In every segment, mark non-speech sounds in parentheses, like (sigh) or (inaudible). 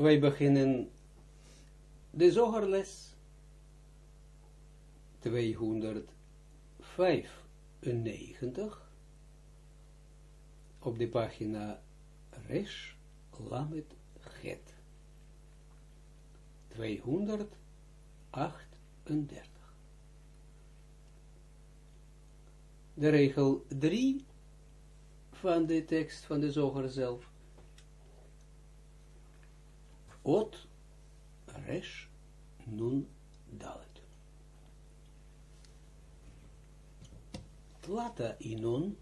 wij beginnen de zogerles 295 op de pagina Resh Lamet Het 238 de regel 3 van de tekst van de zoger zelf. Ot, resh, nun, dalet. Tlata inon,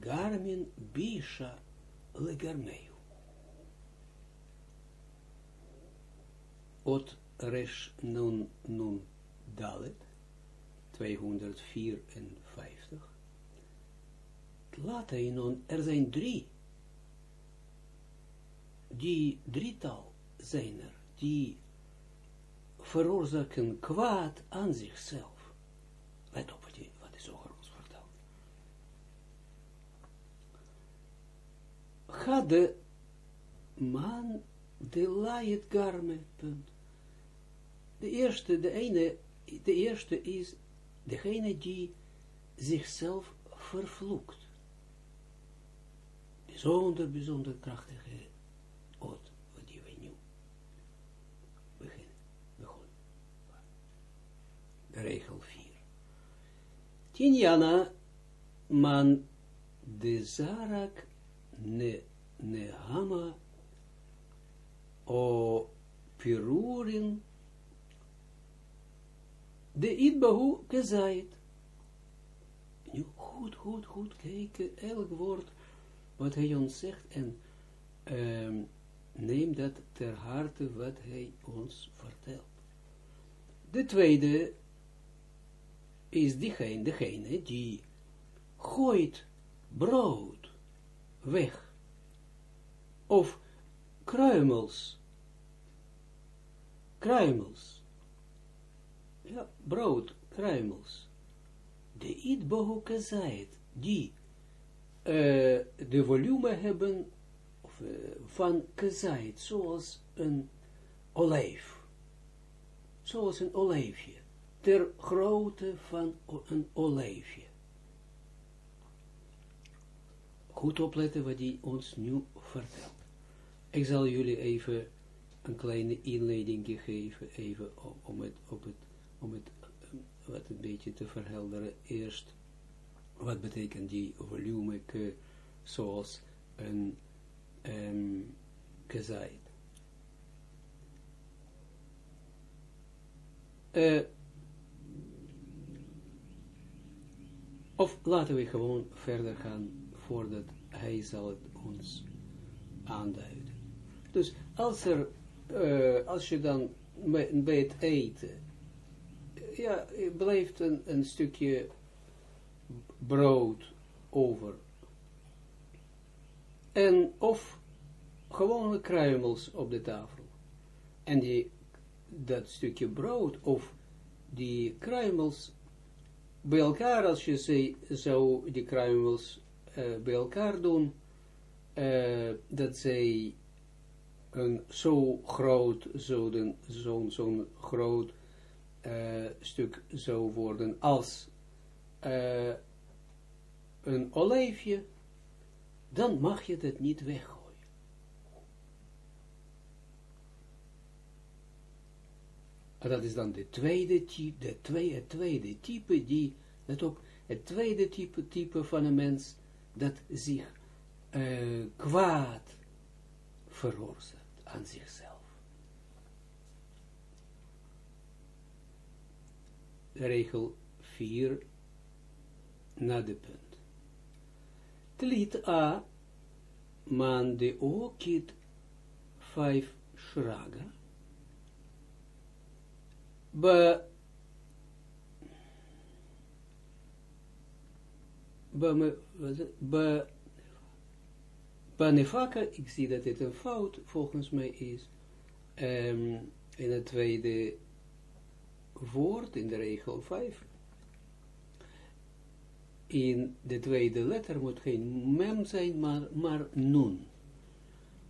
garmin bisha legarmeu. Ot, resh, nun, nun, dalet. 254. Latainon, er zijn drie. Die drietal zijn er, die veroorzaken kwaad aan zichzelf. Let op wat, de zoger ons vertelt. Ga de man de laait garme, punt. De eerste, de ene, de eerste is degene die zichzelf vervloekt. Bijzonder, bijzonder krachtige oot, wat die we nu beginnen. Begon. Regel 4. Tinjana man de zarak ne nehama o pirurin de idbahu kezait. Nu goed, goed, goed kijken, elk woord wat hij ons zegt en um, neem dat ter harte wat hij ons vertelt. De tweede is diegene, degene die gooit brood weg of kruimels, kruimels ja, brood, kruimels. De idbohu kazait, die uh, de volume hebben uh, van kazait, zoals een olijf. Zoals een olijfje. Ter grootte van een olijfje. Goed opletten wat hij ons nu vertelt. Ik zal jullie even een kleine inleiding geven, even om het, op het om het wat een beetje te verhelderen, eerst wat betekent die volume zoals een um, gezaaid. Uh, of laten we gewoon verder gaan voordat hij zal het ons aanduiden. Dus als er, uh, als je dan bij het eten ja, blijft een, een stukje brood over. En of gewone kruimels op de tafel. En die, dat stukje brood of die kruimels bij elkaar, als je ze zou die kruimels uh, bij elkaar doen, uh, dat zij een zo groot, zo'n zo'n zo groot uh, stuk zou worden als een olijfje, dan mag je dat niet weggooien. En dat is dan de tweede type, de tweede, tweede type die, let op, het tweede type, type van een mens, dat zich uh, kwaad veroorzaakt aan zichzelf. regel 4 na de punt. Tlit A, man de okit 5 shraga, ba ba, ba, ba nefaka, ik zie dat dit een fout volgens mij is, um, in het tweede woord in de regel 5. In de tweede letter moet geen mem zijn, maar, maar nun.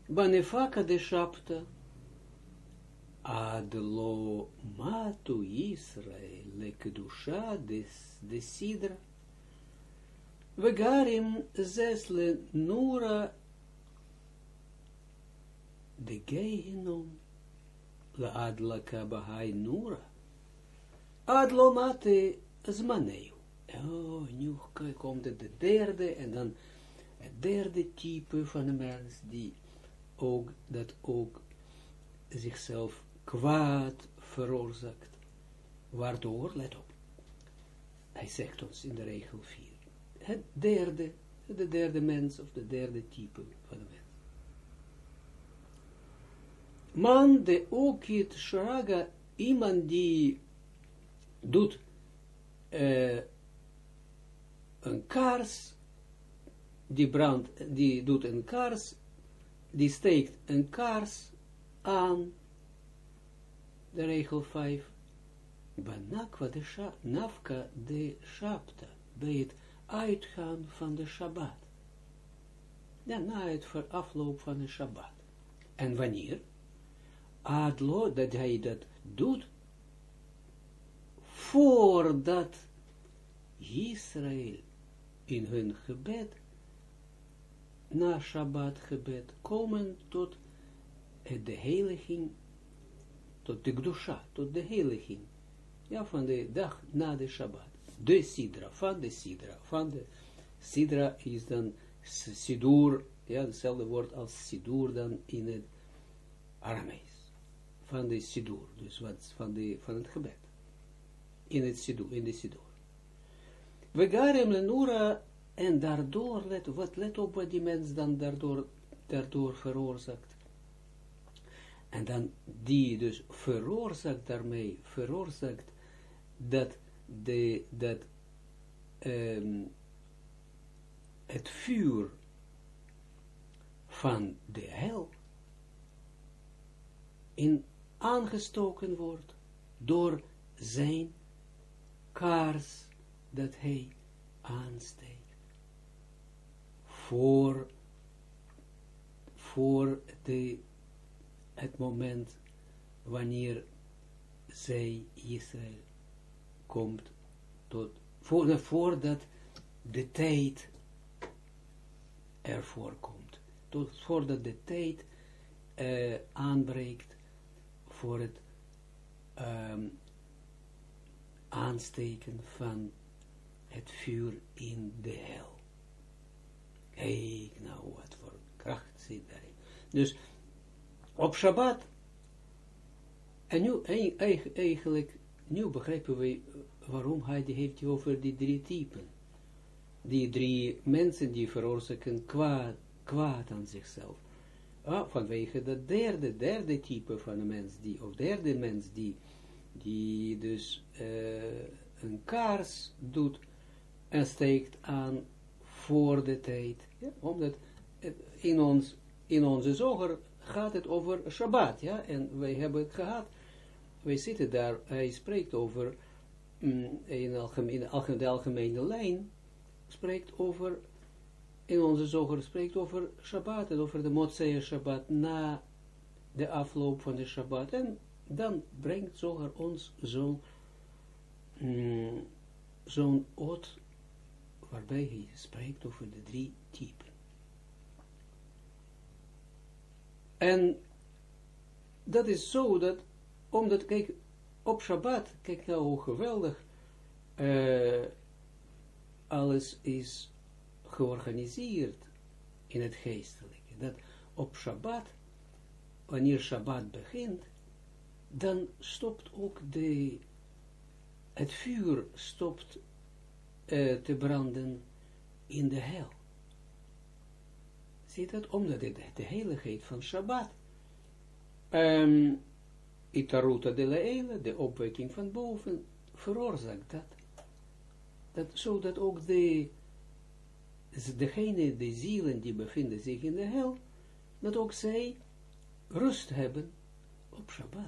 banefaka de shapta, ad lo matu Israel le kedusha de, de sidra, vegarim zesle nura de gehinom, la adlaka bahai nura, ad lo mate zmaneu. Oh, nu komt de derde, en dan het derde type van een mens, die ook, dat ook zichzelf kwaad veroorzaakt, waardoor, let op, hij zegt ons in de regel 4, het derde, de derde mens, of de derde type van de mens. Man de okit shraga, iemand die doet uh, een kaars, die brandt, die doet een kaars, die steekt een kaars aan, de regel 5, Banakwa de sha, de shapta, bij het uitgaan van de Shabbat. Ja, na het afloop van de Shabbat. En wanneer? Adlo, dat hij dat doet, voordat Israël in hun gebed, na Shabbat gebed, komen tot de heiliging, tot de Gdusha, tot de heiliging, ja, van de dag na de Shabbat. De Sidra, van de Sidra, van de Sidra is dan Sidur, ja, hetzelfde woord als Sidur dan in het Aramees. Van de Sidur, dus wat, van, de, van het gebed. In het Sidur, in de Sidur. We garem lenura, en daardoor, let, wat, let op wat die mens dan daardoor, daardoor veroorzaakt. En dan die dus veroorzaakt daarmee, veroorzaakt dat, de, dat um, het vuur van de hel in aangestoken wordt door zijn kaars dat hij aansteekt. Voor, voor de, het moment wanneer zij Israël komt tot, voor, voordat de tijd ervoor komt. Tot, voordat de tijd uh, aanbreekt voor het um, aansteken van het vuur in de hel. Kijk nou wat voor kracht zit daarin. Dus op Shabbat, en nu eigenlijk, nu begrijpen we waarom hij heeft over die drie typen. Die drie mensen die veroorzaken kwaad, kwaad aan zichzelf. Ah, vanwege dat derde, derde type van een mens, die, of derde mens die, die dus uh, een kaars doet en steekt aan voor de tijd. Omdat in, ons, in onze zoger gaat het over Shabbat, ja, en wij hebben het gehad. Wij zitten daar, hij spreekt over, mm, in, de algemene lijn, spreekt over, in onze zoger spreekt over Shabbat, en over de Motzee Shabbat, na de afloop van de Shabbat, en dan brengt zoger ons zo'n mm, zo'n oot waarbij hij spreekt over de drie typen. En dat is zo dat, omdat, kijk, op Shabbat, kijk nou hoe geweldig uh, alles is georganiseerd in het geestelijke. Dat op Shabbat, wanneer Shabbat begint, dan stopt ook de, het vuur stopt uh, te branden in de hel. Zie dat? Omdat het de heiligheid van Shabbat. Um, Itaruta de Leele, de opwekking van boven, veroorzaakt dat. dat zodat ook de, degene, de zielen die bevinden zich in de hel, dat ook zij rust hebben op Shabbat.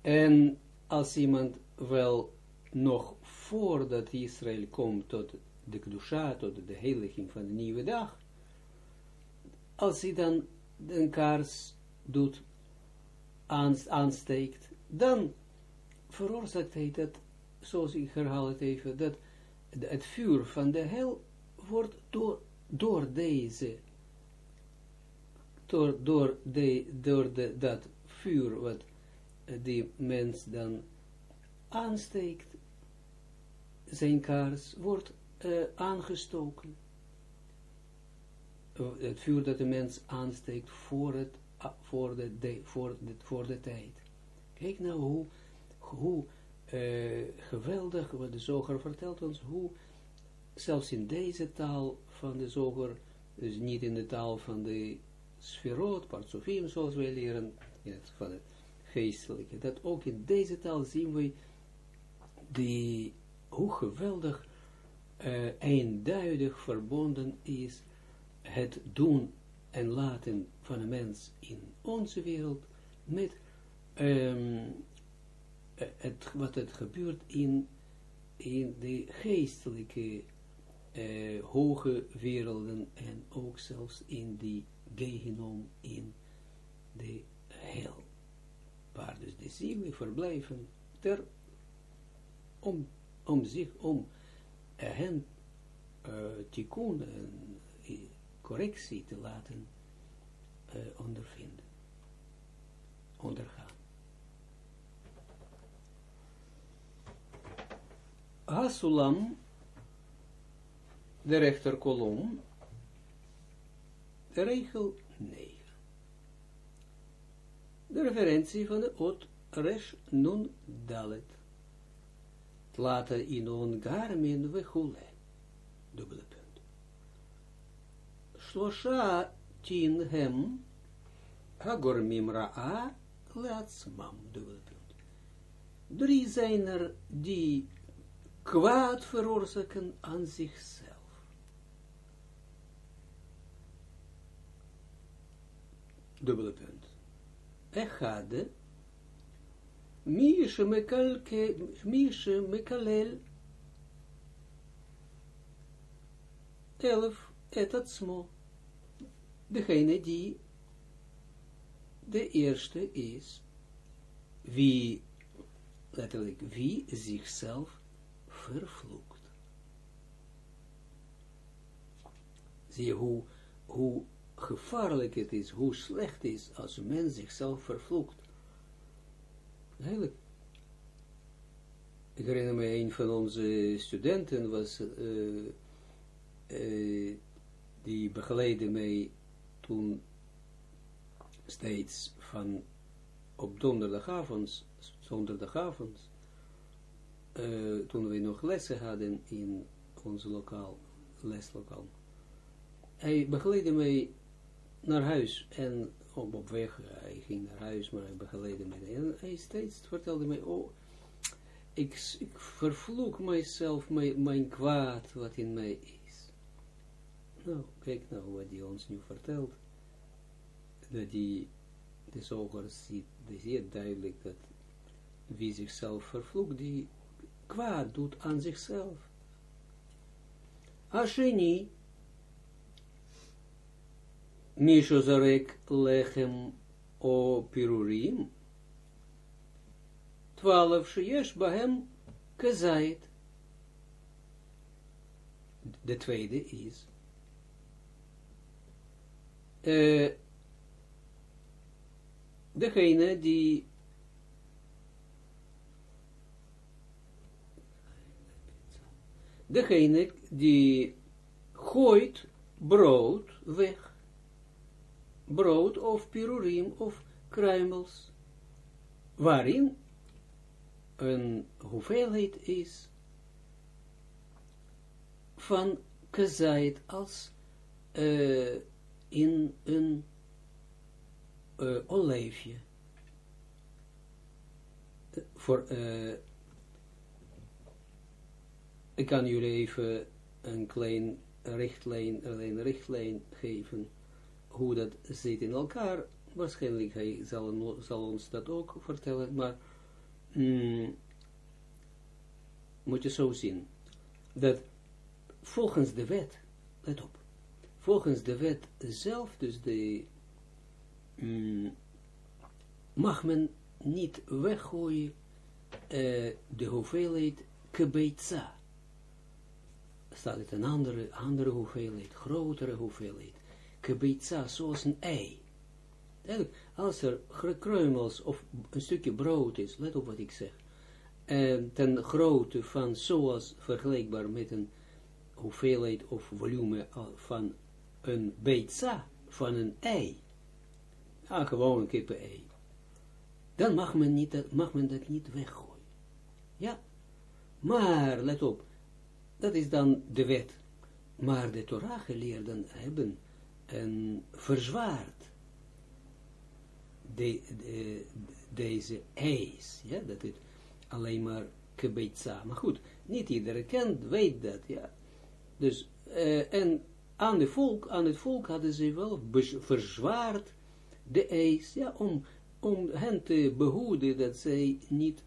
En als iemand wel nog voordat Israël komt tot de Kedusha, tot de heiliging van de nieuwe dag, als hij dan een kaars doet, aansteekt, dan veroorzaakt hij dat, zoals ik herhaal het even, dat het vuur van de hel wordt door, door deze, door, door, de, door de, dat vuur wat die mens dan aansteekt, zijn kaars wordt uh, aangestoken. Het vuur dat de mens aansteekt voor, het, voor, de, voor, de, voor de tijd. Kijk nou hoe, hoe uh, geweldig, de zoger vertelt ons, hoe zelfs in deze taal van de zoger, dus niet in de taal van de sferoot, partsofim, zoals wij leren, in het, van het geestelijke, dat ook in deze taal zien we die, hoe geweldig uh, eenduidig verbonden is het doen en laten van een mens in onze wereld met um, het, wat het gebeurt in, in de geestelijke uh, hoge werelden en ook zelfs in die gehenom in de hel. Waar dus de zielen verblijven ter, om, om zich, om hen uh, tikkun en correctie te laten uh, ondervinden, ondergaan. Hasulam, de rechterkolom, regel 9. De referentie van de ot resh nun dalet. Later in on garmin vechule. Dubbele punt. Shlosha tin hem hagormim ra'a leatzmam. Dubbele punt. Drie zijn die kwaad veroorzaken aan zichzelf. Dubbele punt. Echade, Mishe mekalel, elf, etat smo. Degene die de eerste is, wie, letterlijk, wie zichzelf vervloekt. Zie je hoe, hoe gevaarlijk het is, hoe slecht het is als een mens zichzelf vervloekt. Eigenlijk, ik herinner me, een van onze studenten was, uh, uh, die begeleidde mij toen steeds van op donderdagavond, zonderdagavond, uh, toen we nog lessen hadden in ons lokaal, leslokaal. Hij begeleidde mij naar huis en op, op weg, hij ging naar huis, maar hij begeleidde mij. En hij steeds vertelde mij, oh, ik, ik vervloek mijzelf, mijn, mijn kwaad wat in mij is. Nou, kijk nou wat hij ons nu vertelt. Dat hij, de zoger ziet, die ziet duidelijk dat wie zichzelf vervloekt, die kwaad doet aan zichzelf. Asheni, Misho zarek lechem o pirurim, twaalf sheyesh bahem kezait. De tweede is, uh, degene die degene die gooit brood weg. Brood of pirurim of kruimels. Waarin een hoeveelheid is van kazait als uh, in een uh, olijfje. Voor uh, ik kan jullie even een klein richtlijn, een richtlijn geven, hoe dat zit in elkaar. Waarschijnlijk hij zal, zal ons dat ook vertellen, maar mm, moet je zo zien, dat volgens de wet, let op, volgens de wet zelf, dus de, mm, mag men niet weggooien uh, de hoeveelheid kebeitza. Staat het een andere, andere hoeveelheid, grotere hoeveelheid. Kebeitza, zoals een ei. Als er kruimels of een stukje brood is, let op wat ik zeg, en ten grootte van zoals vergelijkbaar met een hoeveelheid of volume van een beitza, van een ei, ja, gewoon een kippen-ei, dan mag men, niet, mag men dat niet weggooien. Ja, maar, let op, dat is dan de wet. Maar de Torah-geleerden hebben een verzwaard de, de, deze eis, ja, dat het alleen maar kebetza. Maar goed, niet iedereen kent, weet dat, ja. Dus, uh, en aan, volk, aan het volk hadden ze wel verzwaard de eis, ja, om, om hen te behoeden dat zij niet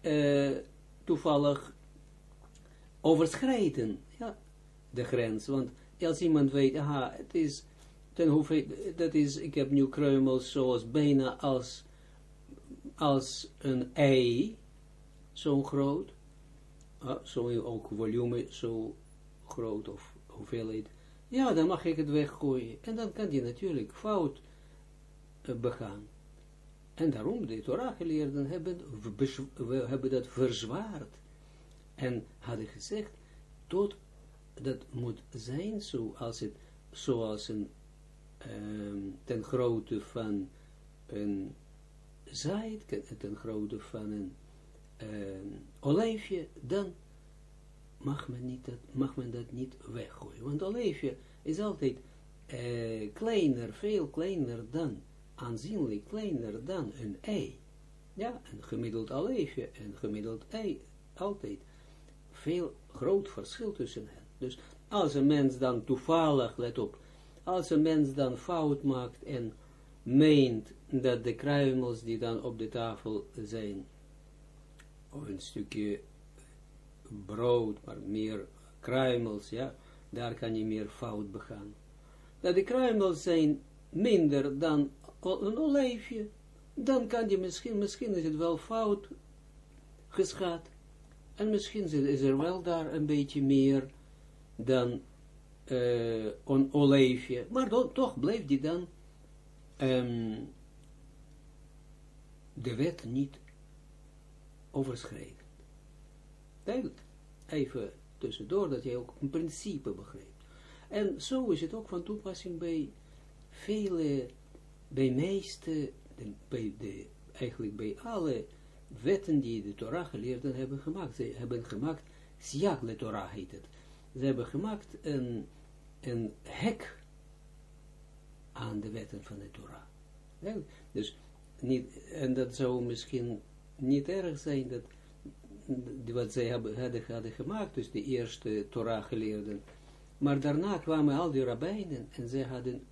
uh, toevallig overschrijden, ja, de grens. Want als iemand weet, aha, het is, ten hoeveel, dat is, ik heb nu kruimels zoals bijna als, als een ei, zo groot, uh, zo ook volume, zo groot of hoeveelheid, ja, dan mag ik het weggooien. En dan kan die natuurlijk fout uh, begaan. En daarom, de Torah-geleerden hebben, we hebben dat verzwaard. En hadden gezegd, tot, dat moet zijn zoals het, zoals een, um, ten grootte van een zaad, ten grootte van een um, olijfje, dan mag men, niet dat, mag men dat niet weggooien. Want olijfje is altijd uh, kleiner, veel kleiner dan aanzienlijk kleiner dan een ei. Ja, een gemiddeld aleefje en gemiddeld ei, altijd veel groot verschil tussen hen. Dus als een mens dan toevallig, let op, als een mens dan fout maakt en meent dat de kruimels die dan op de tafel zijn, of een stukje brood, maar meer kruimels, ja, daar kan je meer fout begaan. Dat de kruimels zijn minder dan een olijfje, dan kan je misschien, misschien is het wel fout geschat. En misschien is er wel daar een beetje meer dan uh, een olijfje. Maar toch blijft die dan um, de wet niet overschrijden. Duidelijk. Even tussendoor, dat jij ook een principe begrijpt. En zo is het ook van toepassing bij vele bij meeste, bij de, eigenlijk bij alle wetten die de Torah geleerden hebben gemaakt. Ze hebben gemaakt, Siak de Torah heet het. Ze hebben gemaakt een, hek aan de wetten van de Torah. Dus niet, en dat zou misschien niet erg zijn dat wat zij hebben, hadden, gemaakt, dus de eerste Torah geleerden. Maar daarna kwamen al die rabbijnen en zij hadden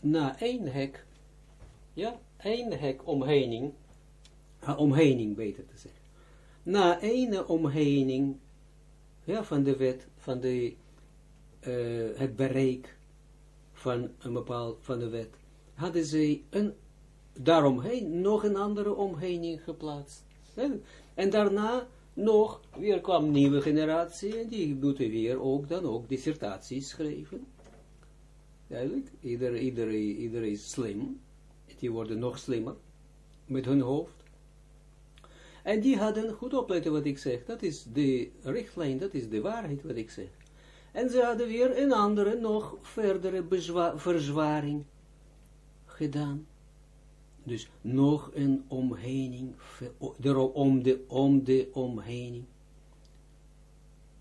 na één hek ja, één hek omheining, omheining beter te zeggen. Na ene omheining, ja, van de wet, van de, uh, het bereik van een bepaald, van de wet, hadden ze een, daaromheen nog een andere omheining geplaatst. En daarna nog, weer kwam een nieuwe generatie, en die moeten weer ook dan ook dissertaties schrijven. Duidelijk, ieder, ieder, ieder is slim, die worden nog slimmer met hun hoofd. En die hadden, goed opletten wat ik zeg, dat is de richtlijn, dat is de waarheid wat ik zeg. En ze hadden weer een andere, nog verdere verzwaring gedaan. Dus nog een omheining, om de, om de omheining.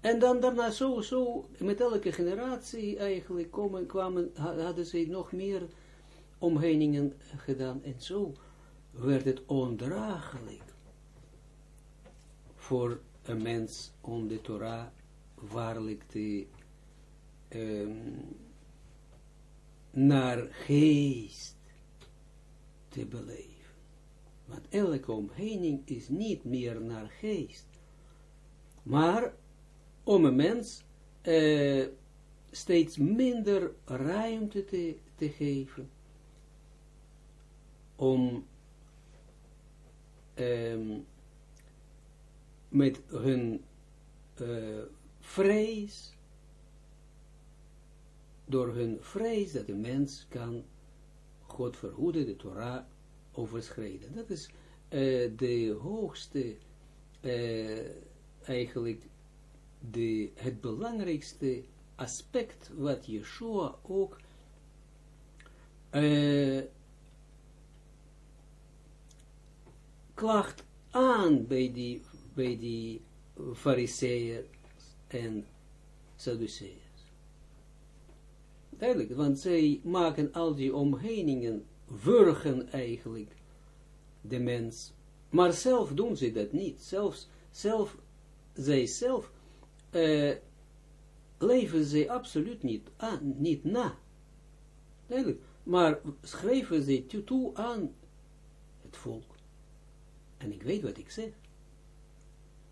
En dan daarna zo, zo, met elke generatie eigenlijk komen, kwamen, hadden ze nog meer omheiningen gedaan en zo werd het ondraaglijk voor een mens om de Torah waarlijk te um, naar geest te beleven. Want elke omheining is niet meer naar geest. maar om een mens uh, steeds minder ruimte te, geven om um, met hun uh, vrees, door hun vrees dat de mens kan God verhoeden, de Torah overschrijden. Dat is uh, de hoogste, uh, eigenlijk de, het belangrijkste aspect wat Yeshua ook uh, klacht aan bij die, bij die fariseeën en Sadduceeërs. Duidelijk, want zij maken al die omheiningen, wurgen eigenlijk de mens. Maar zelf doen ze dat niet. Zelfs, zelf, zij zelf uh, leven ze absoluut niet, aan, niet na. Duidelijk. Maar schrijven ze toe aan het volk. En ik weet wat ik zeg.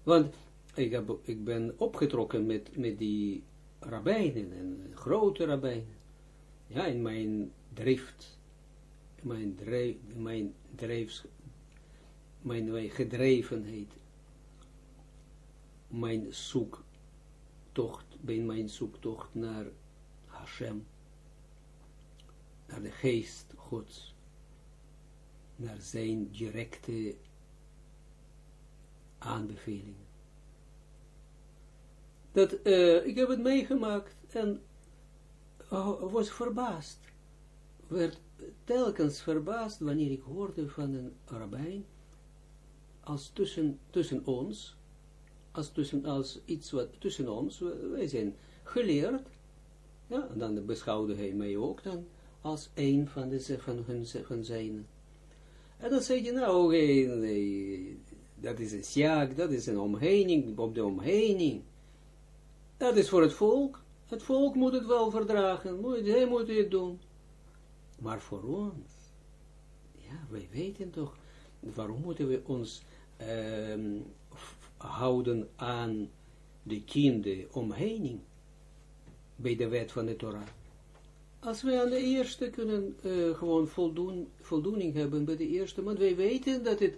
Want ik, heb, ik ben opgetrokken met, met die rabbijnen, en grote rabbijnen. Ja, in mijn drift, mijn, drijf, mijn drijfs, mijn gedrevenheid, mijn zoektocht, bij mijn zoektocht naar Hashem, naar de geest Gods, naar zijn directe aanbevelingen. Dat, uh, ik heb het meegemaakt en uh, was verbaasd. Werd telkens verbaasd wanneer ik hoorde van een rabbijn, als tussen, tussen ons, als, tussen, als iets wat tussen ons, wij zijn geleerd, ja, en dan beschouwde hij mij ook dan als een van, de, van, hun, van zijn. En dan zei hij, nou, oké, nee, dat is een sjaak, dat is een omheining, op de omheining. Dat is voor het volk. Het volk moet het wel verdragen, moet, hij moet het doen. Maar voor ons, ja, wij weten toch, waarom moeten we ons um, houden aan de tiende omheining bij de wet van de Torah. Als wij aan de eerste kunnen uh, gewoon voldoen, voldoening hebben bij de eerste, want wij weten dat het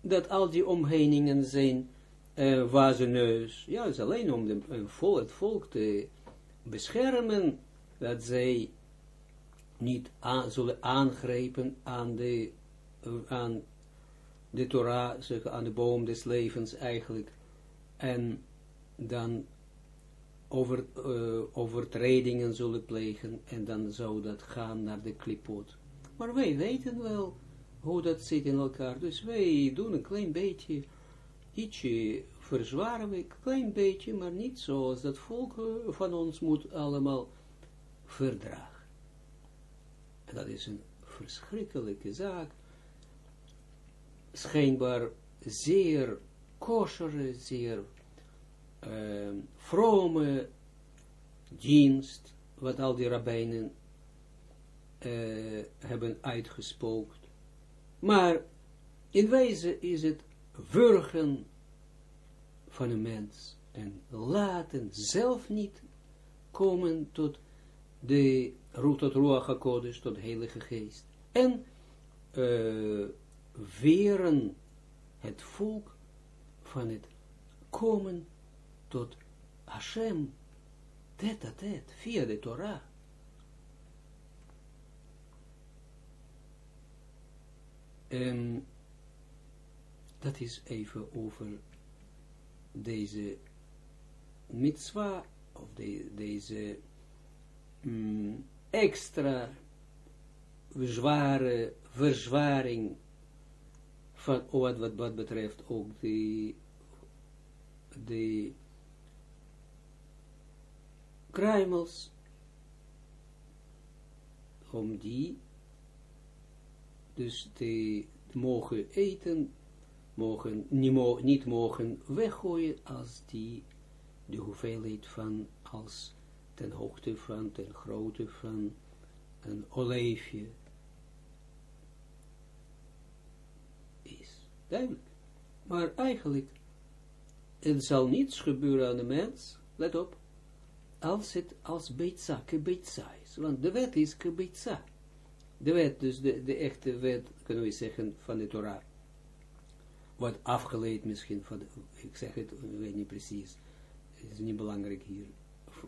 dat al die omheiningen zijn uh, wazeneus. Ja, het is alleen om de, vol, het volk te beschermen, dat zij niet zullen aangrijpen aan de, uh, aan de Torah, zeggen, aan de boom des levens eigenlijk, en dan over, overtredingen zullen plegen, en dan zou dat gaan naar de klipot. Maar wij weten wel, hoe dat zit in elkaar. Dus wij doen een klein beetje, ietsje verzwaren een klein beetje, maar niet zoals dat volk van ons moet allemaal verdragen. En dat is een verschrikkelijke zaak. Schijnbaar zeer kosheren, zeer uh, vrome dienst, wat al die rabbijnen uh, hebben uitgespookt. Maar in wijze is het wurgen van een mens en laten zelf niet komen tot de tot Ruach HaKodesh, tot de Heilige Geest. En uh, weren het volk van het komen tot Hashem, tet a tet, via de Torah. Um, dat is even over deze mitzwa, of de, deze um, extra zware verzwaring van wat, wat, wat betreft ook de, de kruimels, om die dus te mogen eten, mogen, niet, niet mogen weggooien als die de hoeveelheid van, als ten hoogte van, ten grootte van een olijfje is. Duidelijk. Maar eigenlijk het zal niets gebeuren aan de mens, let op, als het als beitza, kebeitza is. Want de wet is kebeitza. De wet, dus de, de echte wet, kunnen we zeggen, van de Torah. Wat afgeleid misschien van, ik zeg het, ik weet niet precies, het is niet belangrijk hier,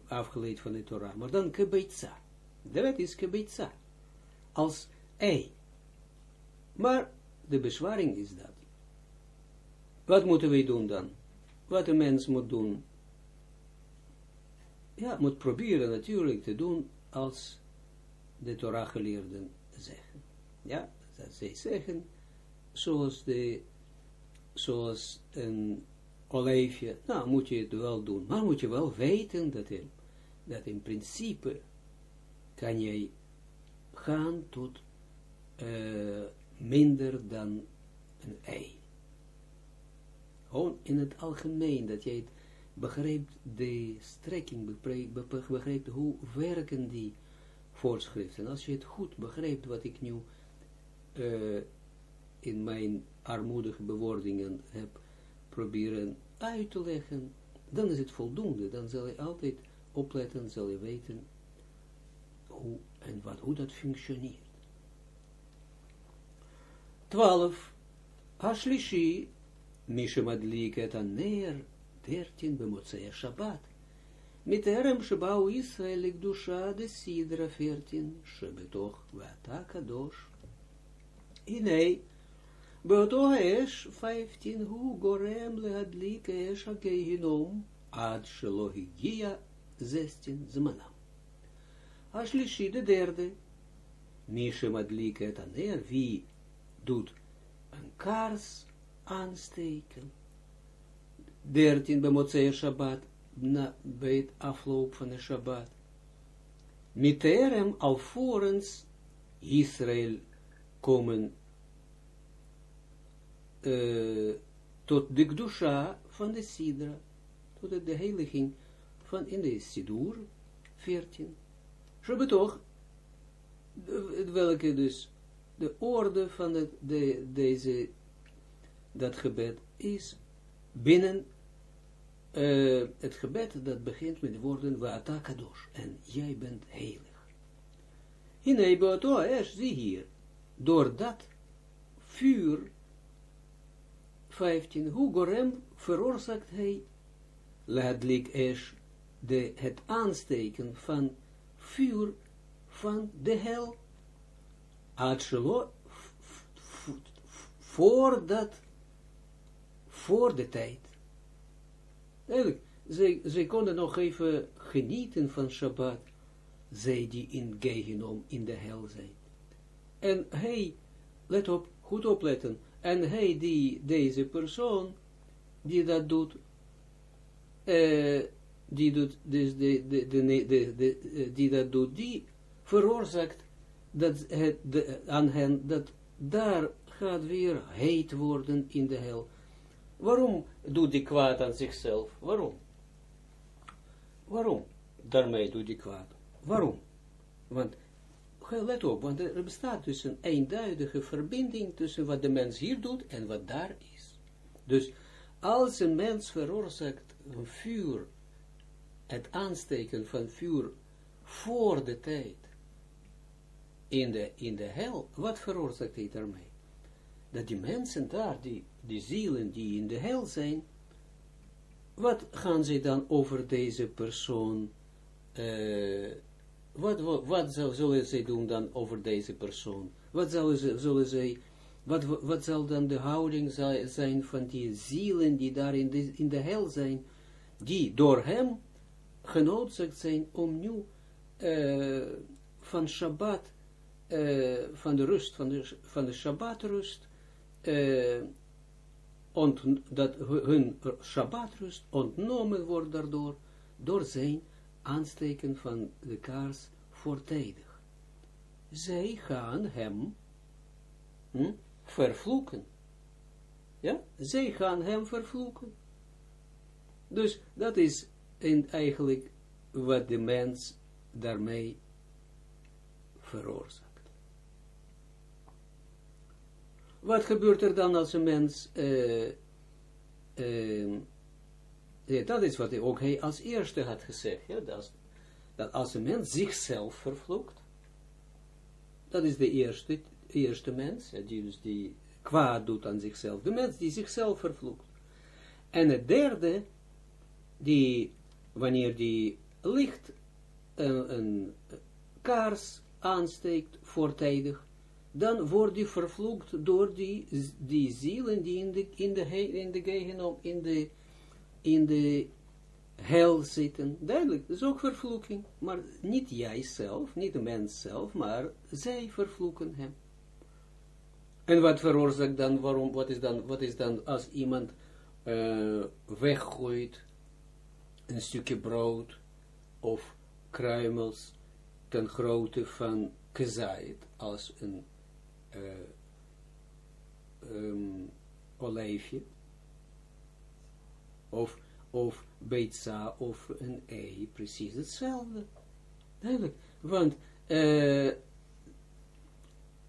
afgeleid van de Torah. Maar dan kebeitza. De wet is kebeitza. Als ei. Maar de bezwaring is dat. Wat moeten wij doen dan? Wat een mens moet doen? Ja, moet proberen natuurlijk te doen als de Torah geleerden zeggen. Ja, dat zij zeggen, zoals, de, zoals een olijfje, nou moet je het wel doen, maar moet je wel weten dat in, dat in principe kan jij gaan tot uh, minder dan een ei. Gewoon in het algemeen, dat jij het begrijpt, de strekking, begrijpt hoe werken die voorschriften. Als je het goed begrijpt wat ik nu uh, in mijn armoedige bewoordingen heb proberen uit te leggen, dan is het voldoende. Dan zal je altijd opletten, zal je weten hoe en wat, hoe dat functioneert. 12. Ashlishi, Mishemadlik et aner, 13, Bemotzei Shabbat. Mit erem shebau Israel dusha de sidra 14, shebetoch vata kadosh. Inei, beoto 15, hu gorem lehadlik esh hagehinom, ad shelo higia 16 zmanam. Ashlishi de derde, Mishe madlik et aner, wie doet een kaars aansteken. 13 bij Shabbat, na, bij het afloop van de Shabbat. Miterem alvorens Israël komen tot de Gdusha van de Sidra, tot de heiliging van in de Sidur, 14. Zo toch, welke dus de orde van de, deze, dat gebed is binnen uh, het gebed dat begint met de woorden Waata Kadosh. En jij bent heilig. Hine Beoto Esh, zie hier, door dat vuur 15, hoe veroorzaakt hij Ladlik Esh, de, het aansteken van vuur van de hel. Voor dat, voor de tijd, Eigenlijk, zij, zij konden nog even genieten van Shabbat, zij die in Gehinom, in de hel zijn. En hij, let op, goed opletten, en hij die, deze persoon, die dat doet, uh, die doet, dus de, de, de, de, de, die dat doet, die veroorzaakt dat het, aan hen, dat daar gaat weer heet worden in de hel. Waarom doet die kwaad aan zichzelf? Waarom? Waarom? Daarmee doet die kwaad. Waarom? Want, let op, want er bestaat dus een eenduidige verbinding tussen wat de mens hier doet en wat daar is. Dus, als een mens veroorzaakt een vuur, het aansteken van vuur voor de tijd, in de, in de hel, wat veroorzaakt hij daarmee? Dat die mensen daar, die die zielen die in de hel zijn, wat gaan ze dan over deze persoon, uh, wat, wat, wat zullen ze doen dan over deze persoon? Wat zullen ze, zullen ze wat, wat zal dan de houding zijn van die zielen die daar in de, in de hel zijn, die door hem genoodzaakt zijn om nu uh, van Shabbat, uh, van de rust, van de, van de Shabbatrust, ont, dat hun Shabbatrust ontnomen wordt daardoor, door zijn aansteken van de kaars voortijdig. Zij gaan hem hm, vervloeken. Ja, zij gaan hem vervloeken. Dus dat is eigenlijk wat de mens daarmee veroorzaakt. Wat gebeurt er dan als een mens uh, uh, ja, dat is wat hij ook hij als eerste had gezegd, ja, dat, dat als een mens zichzelf vervloekt, dat is de eerste, eerste mens, die dus die kwaad doet aan zichzelf, de mens die zichzelf vervloekt. En het derde, die, wanneer die licht een, een kaars aansteekt voortijdig, dan wordt die vervloekt door die, die zielen die in de, in de, in de in de, in de hel zitten. Duidelijk, dat is ook vervloeking. Maar niet jij zelf, niet de mens zelf, maar zij vervloeken hem. En wat veroorzaakt dan, waarom, wat is dan, wat is dan als iemand uh, weggooit een stukje brood of kruimels ten grootte van kezait als een um, olijfje. Of, of beetsa of een ei, precies hetzelfde. Duidelijk, want uh,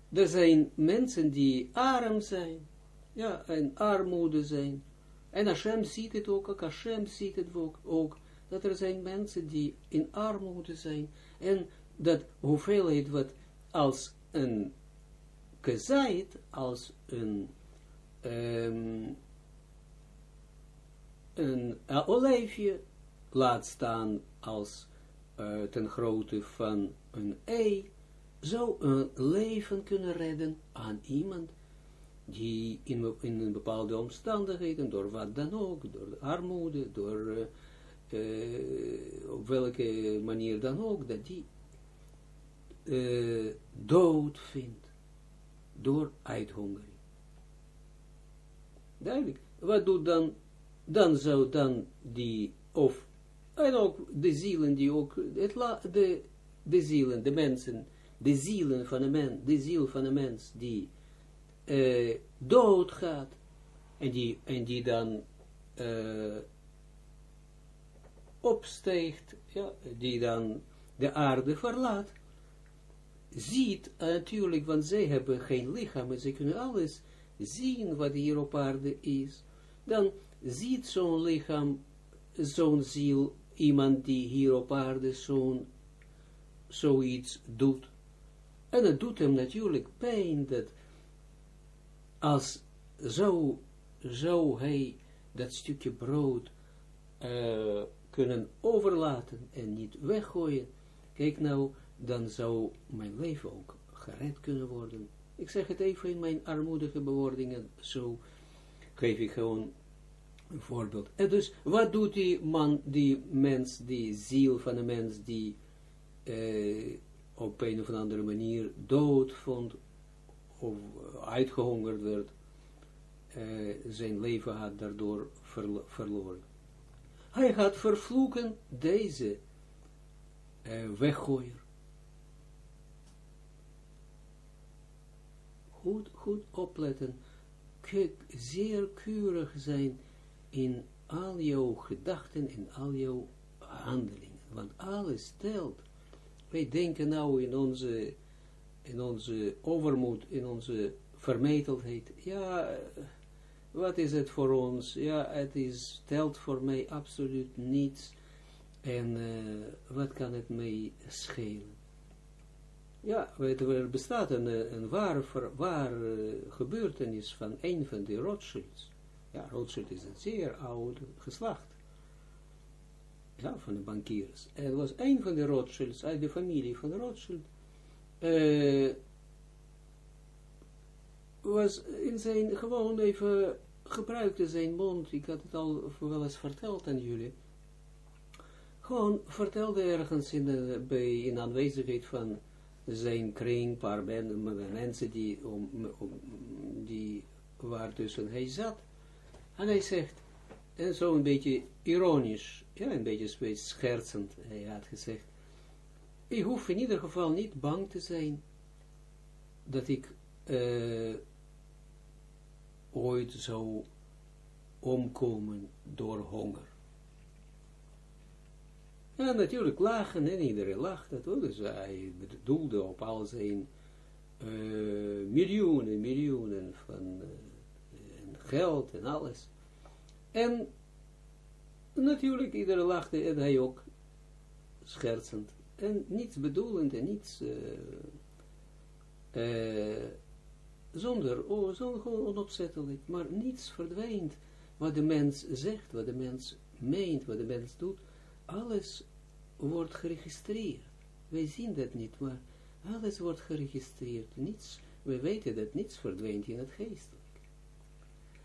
er zijn mensen die arm zijn, ja, en armoede zijn, en Hashem ziet het ook, Hashem ziet het ook, ook, dat er zijn mensen die in armoede zijn, en dat hoeveelheid wat als een gezaaid, als een, um, een uh, olijfje laat staan als uh, ten grootte van een ei, zou een leven kunnen redden aan iemand die in, in bepaalde omstandigheden, door wat dan ook, door armoede, door uh, op welke manier dan ook, dat die dood vindt door uithongering. Duidelijk. Wat doet dan, dan zou dan die, of, en ook de zielen die ook, het la, de, de zielen, de mensen, de zielen van een mens, de ziel van een mens, die uh, doodgaat, en die, en die dan uh, opsteegt, ja, die dan de aarde verlaat, ziet natuurlijk, want zij hebben geen lichaam, en ze kunnen alles zien wat hier op aarde is, dan ziet zo'n lichaam, zo'n ziel, iemand die hier op aarde zoiets doet. En het doet hem natuurlijk pijn dat als zou, zou hij dat stukje brood uh, kunnen overlaten en niet weggooien. Kijk nou, dan zou mijn leven ook gered kunnen worden. Ik zeg het even in mijn armoedige bewoordingen, zo geef ik gewoon een voorbeeld. En dus, wat doet die man, die mens, die ziel van een mens, die uh, op een of andere manier dood vond, of uitgehongerd werd, uh, zijn leven had daardoor verlo verloren. Hij gaat vervloeken deze weggooier. Goed, goed opletten. Zeer keurig zijn in al jouw gedachten en al jouw handelingen. Want alles telt. Wij denken nou in onze in onze overmoed, in onze vermetelheid, ja, wat is het voor ons? Ja, het is, telt voor mij absoluut niets. En uh, wat kan het mij schelen? Ja, er bestaat een, een ware, ware gebeurtenis van een van de Rothschilds. Ja, Rothschild is een zeer oud geslacht. Ja, van de bankiers. En het was een van de Rothschilds, uit de familie van Rothschild uh, was in zijn, gewoon even gebruikte zijn mond, ik had het al wel eens verteld aan jullie, gewoon vertelde ergens in, de, bij, in aanwezigheid van zijn kring, paar mensen die, om, om, die waar tussen hij zat, en hij zegt, en zo een beetje ironisch, ja, een beetje schertsend, hij had gezegd, ik hoef in ieder geval niet bang te zijn dat ik uh, ooit zou omkomen door honger. Ja, natuurlijk lachen, en iedereen lacht dat. Dus hij bedoelde op al zijn uh, miljoenen, miljoenen van uh, geld en alles. En natuurlijk, iedereen lachte en hij ook schertsend. En niets bedoelend en niets uh, zonder, oh, zonder gewoon onopzettelijk, maar niets verdwijnt. Wat de mens zegt, wat de mens meent, wat de mens doet, alles wordt geregistreerd. Wij zien dat niet, maar alles wordt geregistreerd. Niets, we weten dat niets verdwijnt in het geestelijk.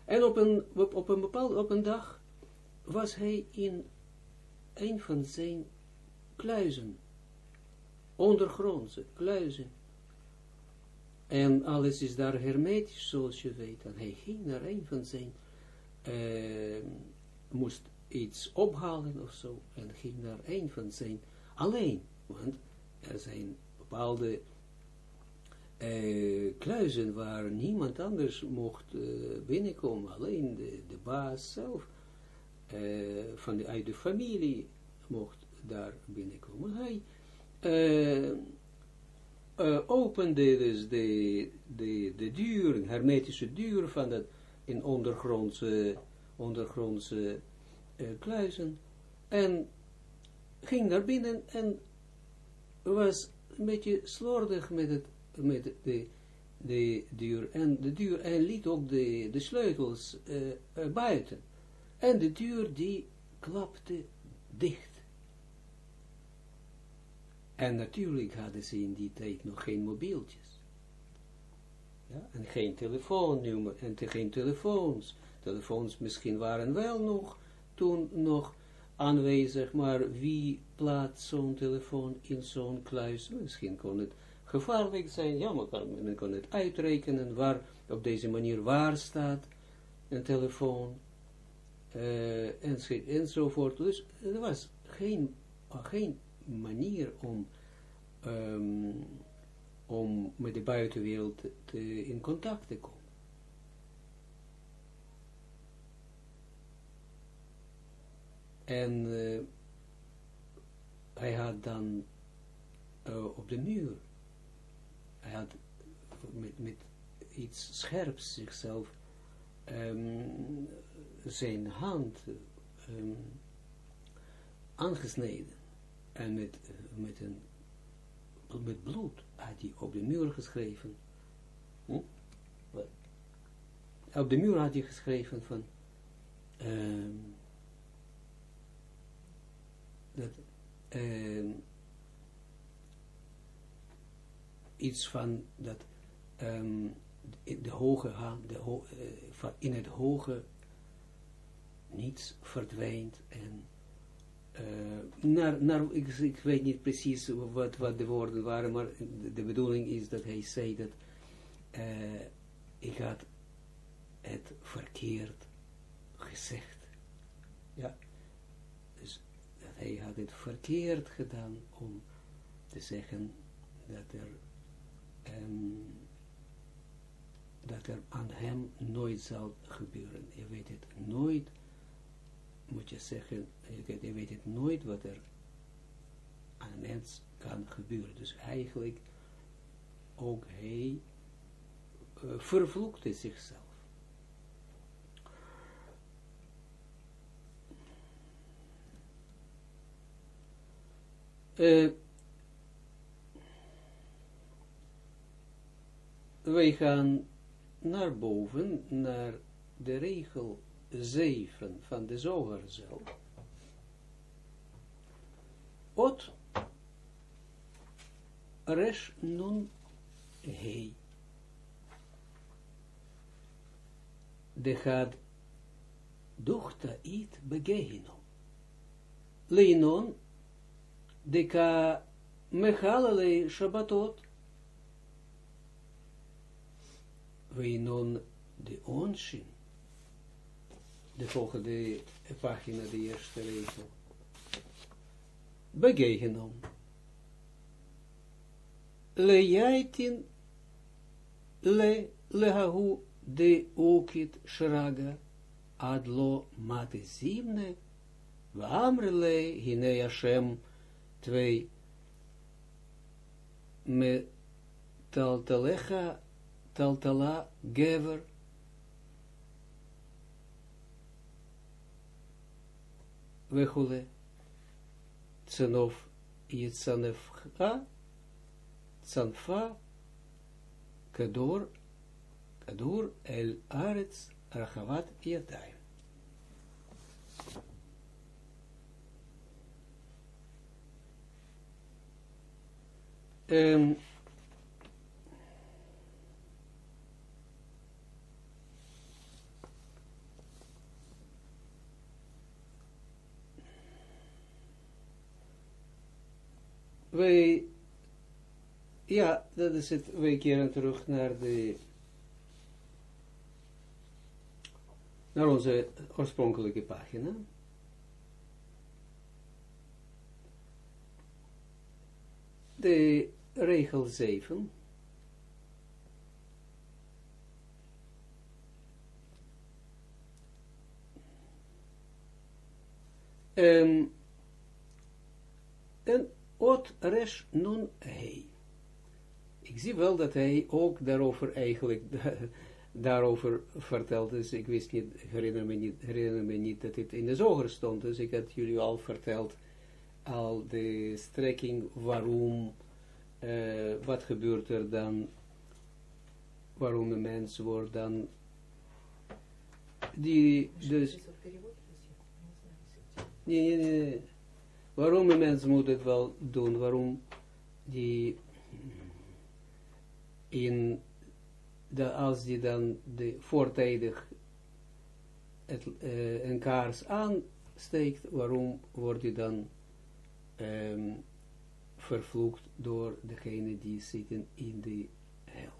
En op een, op, een bepaalde, op een dag was hij in een van zijn kluizen, ondergrondse kluizen. En alles is daar hermetisch, zoals je weet. En hij ging naar een van zijn, uh, moest iets ophalen of zo, en ging naar een van zijn, alleen, want er zijn bepaalde uh, kluizen waar niemand anders mocht uh, binnenkomen, alleen de, de baas zelf, uh, van de, uit familie mocht daar binnenkomen. Hij opende dus de, de, de deur, een hermetische deur van dat in ondergrondse, ondergrondse kluizen en ging naar binnen en was een beetje slordig met, het, met de, de deur en de deur en liet ook de, de sleutels uh, buiten. En de deur die klapte dicht. En natuurlijk hadden ze in die tijd nog geen mobieltjes. Ja, en geen telefoonnummer, en geen telefoons. Telefoons misschien waren wel nog, toen nog aanwezig, maar wie plaatst zo'n telefoon in zo'n kluis? Misschien kon het gevaarlijk zijn, ja, maar men kon het uitrekenen, waar op deze manier waar staat een telefoon, uh, enzovoort. Dus er was geen, geen manier om, um, om met de buitenwereld te, in contact te komen. En uh, hij had dan uh, op de muur, hij had met, met iets scherps zichzelf um, zijn hand um, aangesneden. En met, met, een, met bloed had hij op de muur geschreven. Hm? Op de muur had hij geschreven van um, dat uh, iets van dat um, de hoge hand, de uh, in het hoge niets verdwijnt en uh, naar, naar, ik, ik, weet niet precies wat, wat de woorden waren, maar de, bedoeling is dat hij zei dat uh, ik had het verkeerd gezegd. Ja, hij had het verkeerd gedaan om te zeggen dat er, um, dat er aan hem nooit zal gebeuren. Je weet het nooit, moet je zeggen, je weet het nooit wat er aan een mens kan gebeuren. Dus eigenlijk ook hij uh, vervloekte zichzelf. Uh, wij gaan naar boven, naar de regel 7 van de zoger zelf. Ot resh nun hei. De gaat dochter it begehino. Leinon Deka mechalele Shabbatot. Weinon de onshin. De volgende pagina, de eerste regel. Begegenom. Lejaitin le lehahu de okit shraga adlo mate zimne. Vamrele hine Hashem 2. Me taltalecha, taltala, gever. Wechule. Tsenov Yitzanefcha, Tsanfa, Kador, Kador, El Aretz, Rachavat, ietai Um, wij, ja, dat is het, wij keren terug naar de, naar onze oorspronkelijke pagina. De regel 7. Um, en ot resh nun hei. Ik zie wel dat hij ook daarover eigenlijk (laughs) daarover vertelt. Dus ik wist niet, herinner me niet, herinner me niet dat dit in de zoger stond. Dus ik had jullie al verteld al de strekking waarom, uh, wat gebeurt er dan, waarom een mens wordt dan, die, dus, nee, nee, nee, waarom een mens moet het wel doen, waarom die, in, de, als die dan de, voortijdig het, uh, een kaars aansteekt, waarom wordt die dan um, vervloekt door degene die zitten in de hel.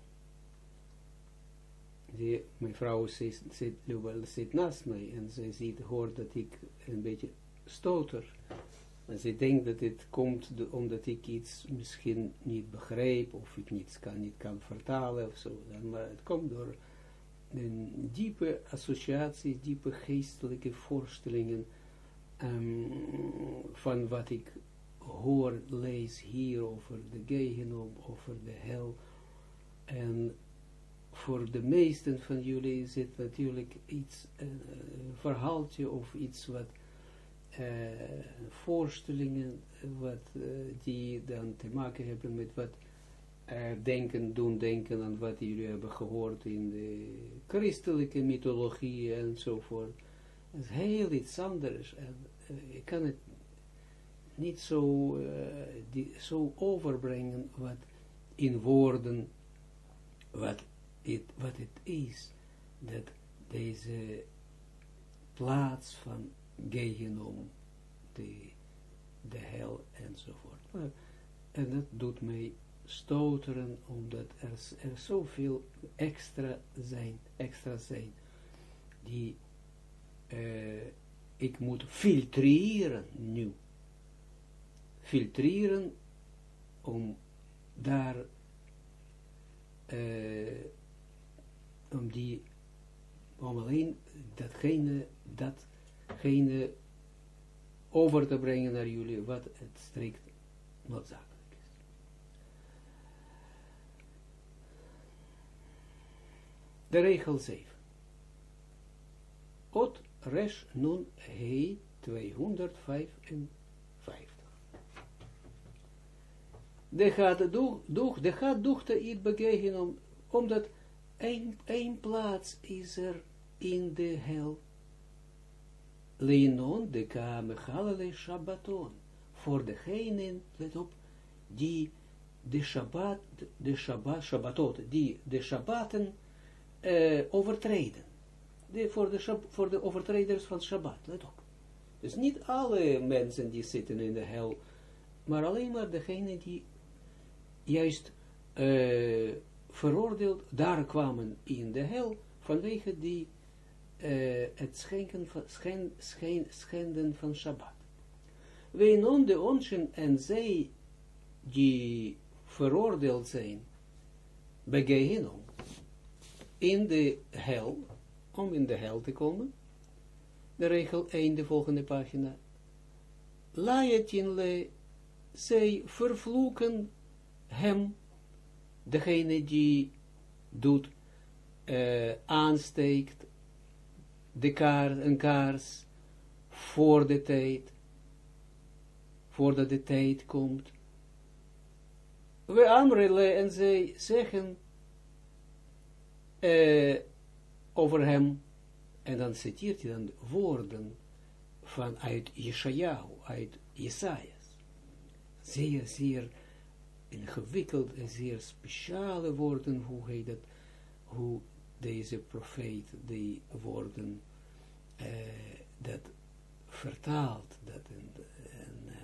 Die, mijn vrouw zit, zit, naast mij en zij ziet, hoort dat ik een beetje stoter. En ze denkt dat dit komt omdat ik iets misschien niet begrijp of ik niets kan, niet kan vertalen of zo. Maar het komt door een diepe associatie, diepe geestelijke voorstellingen um, van wat ik hoor, lees hier over de Gehenom, over de hel. En voor de meesten van jullie is het natuurlijk iets, een, een verhaaltje of iets wat uh, voorstellingen, wat uh, die dan te maken hebben met wat uh, denken, doen denken aan wat jullie hebben gehoord in de christelijke mythologie enzovoort. Het is heel iets anders en ik kan het niet zo, uh, die, zo overbrengen wat in woorden, wat het, wat het is, dat deze plaats van Gehenom, de, de hel enzovoort. En dat doet mij stoteren, omdat er, er zoveel extra zijn, extra zijn, die uh, ik moet filtreren nu filtreren om daar uh, om die om alleen datgene datgene over te brengen naar jullie wat het strikt noodzakelijk is. De regel 7. Ot resh nun hei 205 de gaat doch, de gaat dochter iets begegen om, omdat één, één plaats is er in de hel. Leinon de kamechalele Shabbaton. Voor degene, let op, die de Shabbat, de Shabbat, Shabbatot, die de Shabbaten uh, overtreden. De, voor, de, voor de overtreders van Shabbat, let op. Dus niet alle mensen die zitten in de hel, maar alleen maar degene die juist uh, veroordeeld, daar kwamen in de hel, vanwege die, uh, het schenken van, schen, schen, schenden van Shabbat. Wij non de onschen en zij die veroordeeld zijn, begehen in de hel, om in de hel te komen, de regel 1, de volgende pagina, le, zij vervloeken hem, degene die doet, uh, aansteekt, de kaars, een kaars, voor de tijd, voordat de tijd komt. We amrele en zij zeggen uh, over hem, en dan citeert hij dan woorden van uit Yeshayahu, uit Jesajas. Zeer, zeer ingewikkeld en zeer speciale woorden, hoe hij dat, hoe deze profeet die woorden uh, dat vertaalt, dat uh,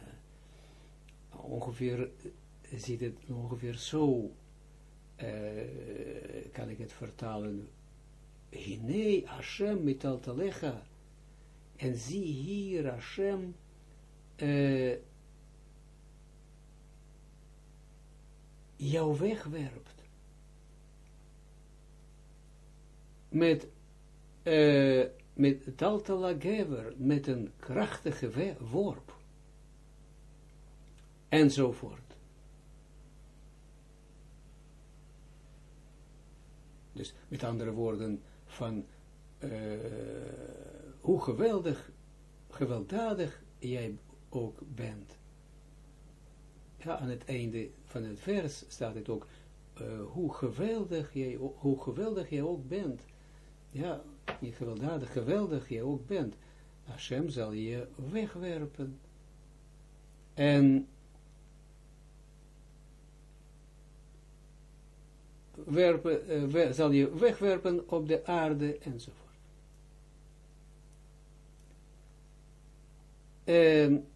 ongeveer ziet het ongeveer zo, kan ik het vertalen, Hine Hashem mitaltalecha, en zie hier Hashem, jou wegwerpt. Met, uh, met Taltala Gever, met een krachtige worp. Enzovoort. Dus met andere woorden, van uh, hoe geweldig, gewelddadig jij ook bent. Ja, aan het einde van het vers staat het ook, uh, hoe, geweldig jij, hoe geweldig jij ook bent. Ja, je gewelddadig, geweldig jij ook bent. Hashem zal je wegwerpen. En werpen, uh, zal je wegwerpen op de aarde enzovoort. En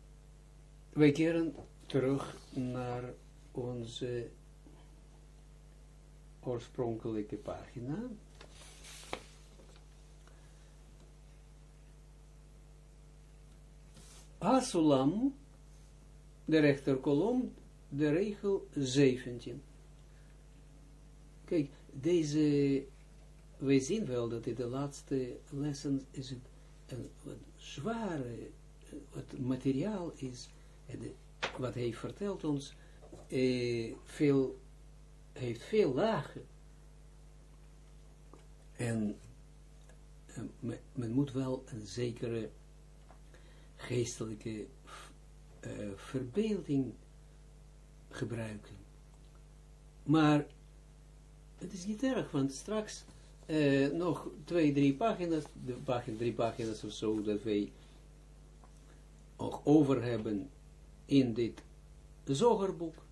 wij keren terug naar onze oorspronkelijke pagina. Asulam, de rechterkolom, de regel 17. Kijk, deze, wij zien wel dat in de laatste lessen is het een, zware, het materiaal is, wat hij vertelt ons, eh, veel, heeft veel lagen. En eh, men, moet wel een zekere geestelijke uh, verbeelding gebruiken. Maar het is niet erg, want straks uh, nog twee, drie pagina's, de drie pagina's of zo, dat wij ook over hebben in dit zogerboek,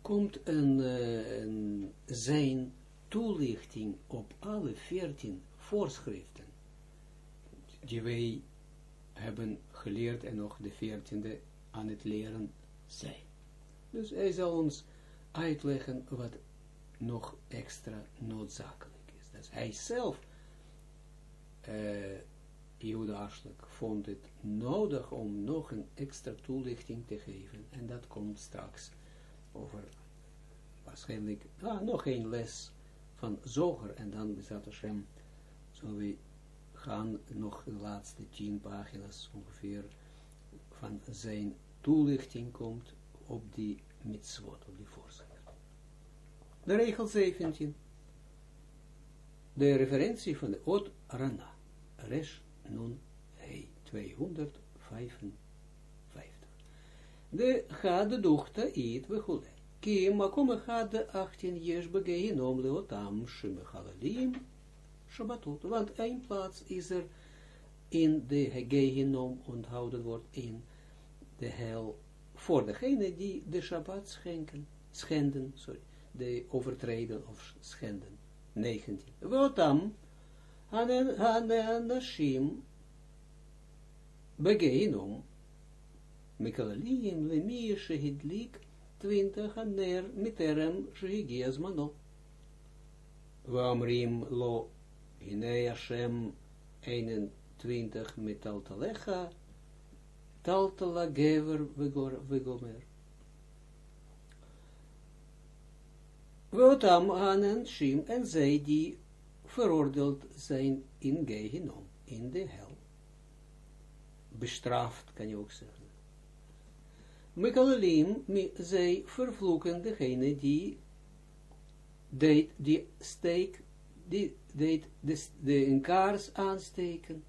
komt een, uh, een, zijn toelichting op alle veertien voorschriften, die wij hebben geleerd en nog de veertiende aan het leren zijn. Dus hij zal ons uitleggen wat nog extra noodzakelijk is. Dat hij zelf, uh, Jehuda vond het nodig om nog een extra toelichting te geven. En dat komt straks over waarschijnlijk ah, nog één les van Zoger. En dan bezat Hashem zullen we gaan nog de laatste tien pagina's ongeveer van zijn toelichting komt op die mitzvot, op die voorschrift. De regel 17. De referentie van de Ot Rana. Resh Nun Hei. 255. De gade dochter eet we goede. Ki makom gade 18 yesh begehinom leotam shemechalalim Shabbatot. Want één plaats is er in de Gehinom onthouden wordt in de hel voor degene die de Shabbat schenken, schenden, sorry de overtreden of schenden. 19. Wotam, hanashim, begeinom, mikalalim, lemie, shehidlik, 20, haner, miterem, shehigias. Wamrim lo, hine Hashem, 21, metaltalecha, taltala gever, vegomer. Wotam Anen, Shim en zij veroordeeld zijn in Gehinom, in de hel. Bestraft, kan je ook zeggen. Mekalalim, zij vervloeken degene die deed, die steek, die deed de, de kaars aansteken,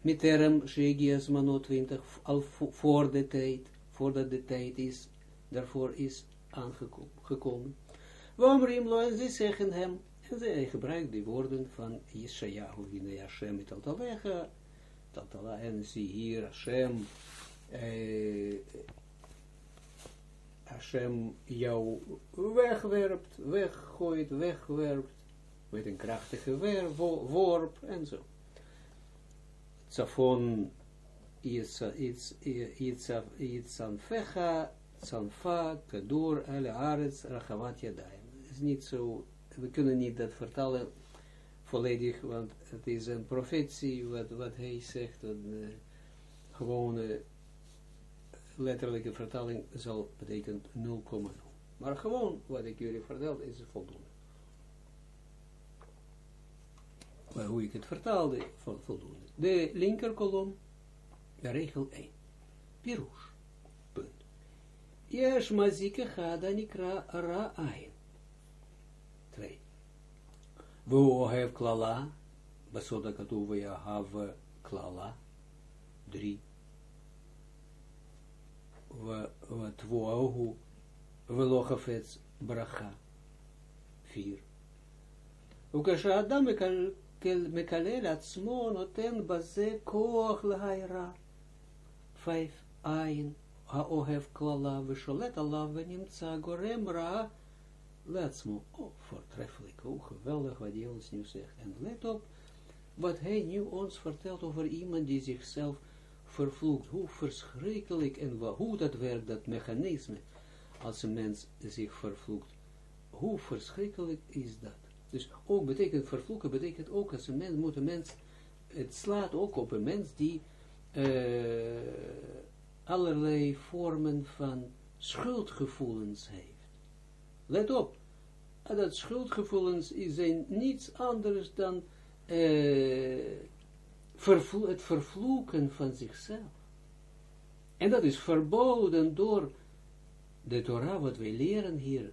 Miterem Shegias Mano 20, al voor de tijd, voordat de tijd is, daarvoor is aangekomen. Waarom lo, en ze zeggen hem, zij gebruikt die woorden van Yeshayahu, Hine Hashem, et Altalecha, Taltala, en zie hier Hashem, eh, Hashem jou wegwerpt, weggooit, wegwerpt, met een krachtige werp, worp, en zo. Tzafon Yitzanfecha, Tzanfa, Kadur, Ale Arets, Rachavat Yadayim. Het is niet zo, we kunnen niet dat vertalen volledig, want het is een profetie, wat, wat hij zegt, een uh, gewone letterlijke vertaling zal betekenen 0,0. Maar gewoon, wat ik jullie vertel, is voldoende. Maar hoe ik het vertaalde, voldoende. De linker kolom, de regel 1. Pirush. Punt. Yesh mazike chada nikra ra'ain. 2. Wohev klala, basoda katuva yahav klala. 3. Twoahu velochafets bracha. 4. Ukasha adam מקלל עצמו נותן בזה כוח להירה. vijf עין האוהב קללה ושולט עליו ונמצא גורם רע Laatsmo, oh, voortreffelijk, oh, geweldig wat hij ons nu zegt. En let op wat hij nu ons vertelt over iemand die zichzelf vervloekt. Hoe verschrikkelijk en hoe dat werkt, dat mechanisme, als een mens zich vervloekt. Hoe verschrikkelijk is dat? Dus ook betekent, vervloeken betekent ook als een mens moet een mens, het slaat ook op een mens die eh, allerlei vormen van schuldgevoelens heeft Let op, dat schuldgevoelens zijn niets anders dan vervlo het vervloeken van zichzelf. En dat is verboden door de Torah, wat wij leren hier.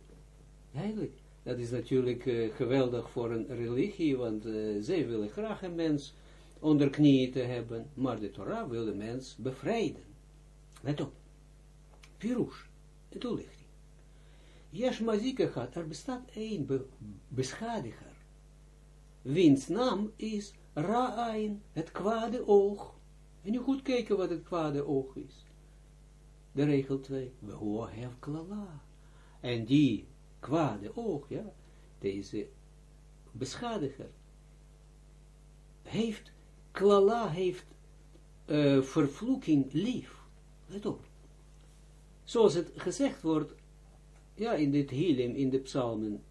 Eigenlijk, dat is natuurlijk uh, geweldig voor een religie, want uh, zij willen graag een mens onder knieën te hebben, maar de Torah wil de mens bevrijden. Let op. Pirush, de toelichting. Yesh gaat, er bestaat één be beschadiger. Wiens naam is Ra'ain, het kwade oog. En je goed kijken wat het kwade oog is. De regel 2. We hoor klala. En die kwade oog, ja, deze beschadiger, heeft, klala heeft uh, vervloeking lief. Let op. Zoals het gezegd wordt, ja, in dit hilim, in de psalmen,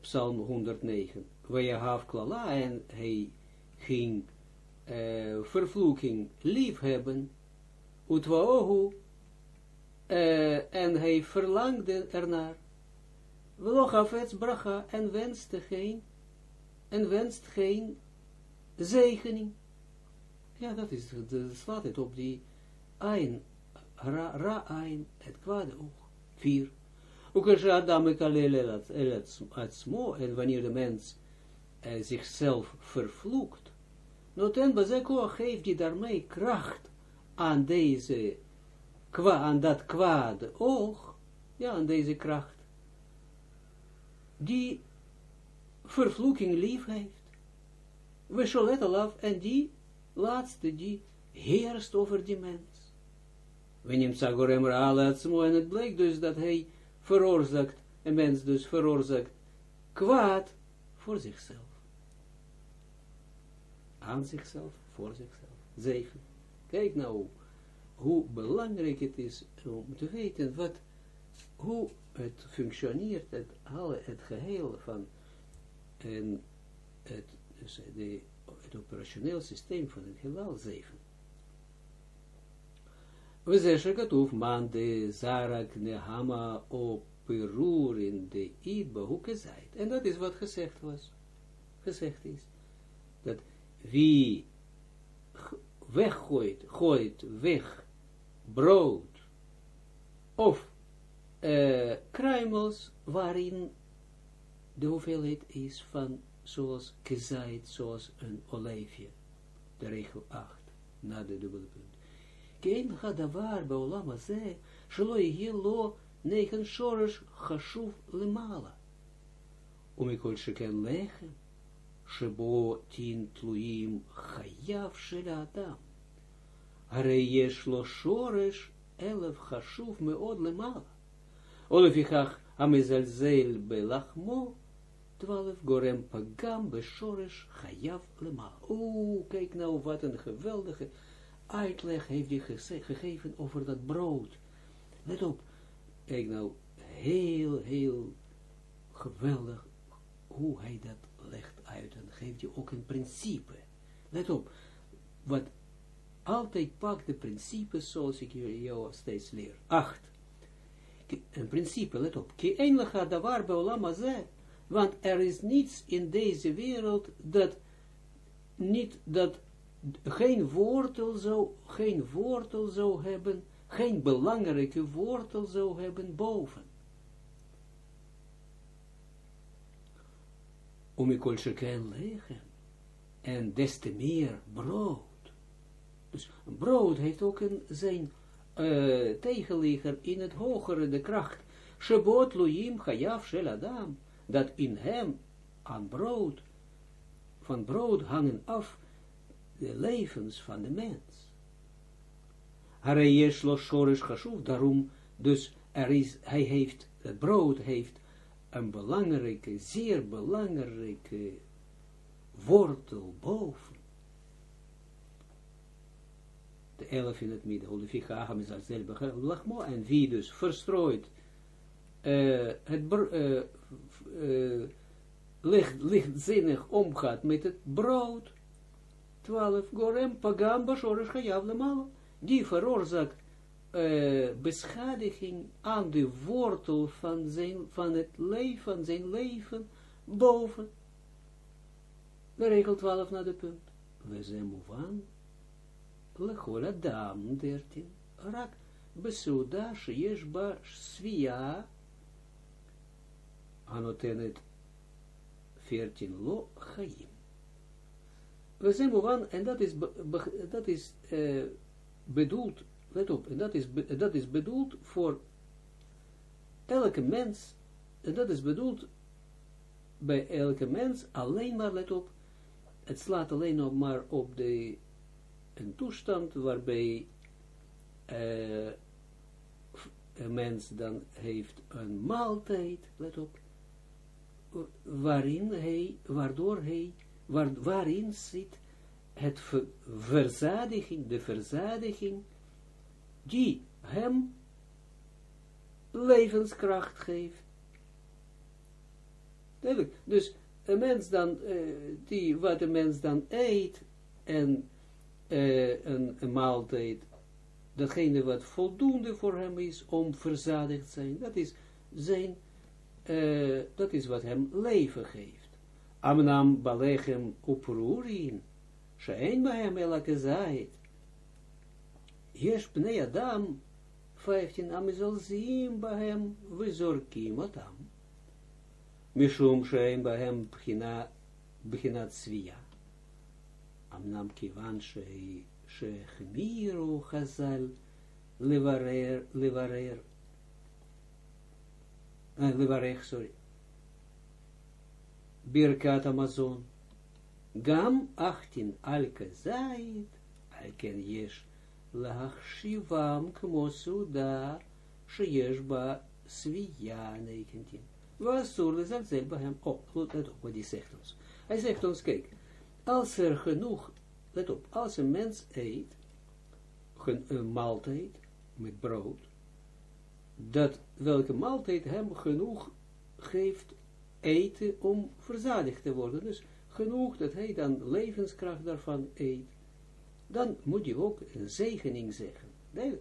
psalm 109, waar je haaf klala en hij ging uh, vervloeking lief hebben, utwaohu, uh, en hij verlangde ernaar, Veloch afets bracha en wenste geen, en wenst geen zegening. Ja, dat is, dat slaat het op die ein, ra, ra ein, het kwade oog. Vier. Ook als Adam alleen smo, en wanneer de mens eh, zichzelf vervloekt, noten bezeko geeft die daarmee kracht aan deze, kwa, aan dat kwade oog, ja, aan deze kracht die vervloeking lief heeft. We sholet alaf, en die laatste, die heerst over die mens. We nemen Sagorem Raalatsmo, en het blijkt dus dat hij veroorzaakt, een mens dus veroorzaakt, kwaad voor zichzelf. Aan zichzelf, voor zichzelf. Zeven. Kijk nou, hoe belangrijk het is om te weten wat, hoe het functioneert, het, alle, het geheel van en het, dus de, het operationeel systeem van het heelal 7. We zeggen of man de zarak nehama op perur in de zijt. En dat is wat gezegd was. Gezegd is. Dat wie weggooit, gooit weg brood of uh, kruimels waarin de hoeveelheid is van zoals gezaaid, zoals een olijfje. De regel 8. na de dubbele punt. Kein yeh lo negen shorish chashuv lemala. Umikol sheken lechem, shebo tin tluim chayav shel adam. Hare yesh lo shorish elef chashuv meod lemala. Olefichach amezalzel belachmo, twaalf gorem pagam beshoresh chayav kijk nou wat een geweldige uitleg heeft hij gegeven over dat brood. Let op, kijk nou, heel, heel geweldig hoe hij dat legt uit en geeft je ook een principe. Let op, wat altijd pakt de principes zoals ik jou steeds leer. Acht. Een principe, let op. Ki een lecha davar beolam want er is niets in deze wereld dat niet, dat geen wortel zou, geen wortel zou hebben, geen belangrijke wortel zou hebben boven. Om ik ken leggen. En des te meer brood. Dus brood heeft ook een, zijn uh, tegenligger in het hogere, de kracht. Shebot luim chayav shel adam dat in hem aan brood, van brood hangen af de levens van de mens. Hare lo shorish chashuv, daarom, dus er is, hij heeft, het brood heeft een belangrijke, zeer belangrijke wortel boven. De elf in het midden, Oleficha Aham is als lachmo, en wie dus verstrooit uh, het uh, licht, lichtzinnig omgaat met het brood, 12, gorem pagam bashorish chayav lemala, die veroorzaakt uh, beschadiging aan de wortel van, zijn, van het leven, van zijn leven, boven. De regel 12 naar de punt. We zijn moevan, lechol adam 13, rak, besuda, sheyesh ba, svia, anotenet 14 lo chaim. We zijn moevan, en dat is, dat is uh, bedoeld, let op, dat is, dat is bedoeld voor elke mens, en dat is bedoeld bij elke mens, alleen maar, let op, het slaat alleen nog maar op de, een toestand waarbij uh, een mens dan heeft een maaltijd, let op, waarin hij, waardoor hij, waar, waarin zit het verzadiging, de verzadiging, die hem levenskracht geeft. Dus een mens dan, uh, die, wat een mens dan eet, en uh, een, maaltijd, datgene wat voldoende voor hem is om verzadigd te zijn, dat is zijn uh, dat is wat hem leven geeft. Amnam balechem uproerin, shein bahem elake Yesh pnei adam, 15, amizolzim bahem, vizorkim otam. Mishum shein bahem bchina, bchinat svia. Amnam kivan shei, shechmiru chazal, levarer, levarer, uh, levarech, sorry. Birkat Amazon. Gam 18 alke zait, alken yesh lahachshivam kmo suda, sheyesh ba sviya 19. Wasur de zelzel hem. Oh, let op wat hij zegt ons. Hij zegt ons, kijk, als er genoeg, let op, als een mens eet, een maaltijd met brood, dat welke maaltijd hem genoeg geeft eten om verzadigd te worden. Dus genoeg dat hij dan levenskracht daarvan eet. Dan moet je ook een zegening zeggen. Nee,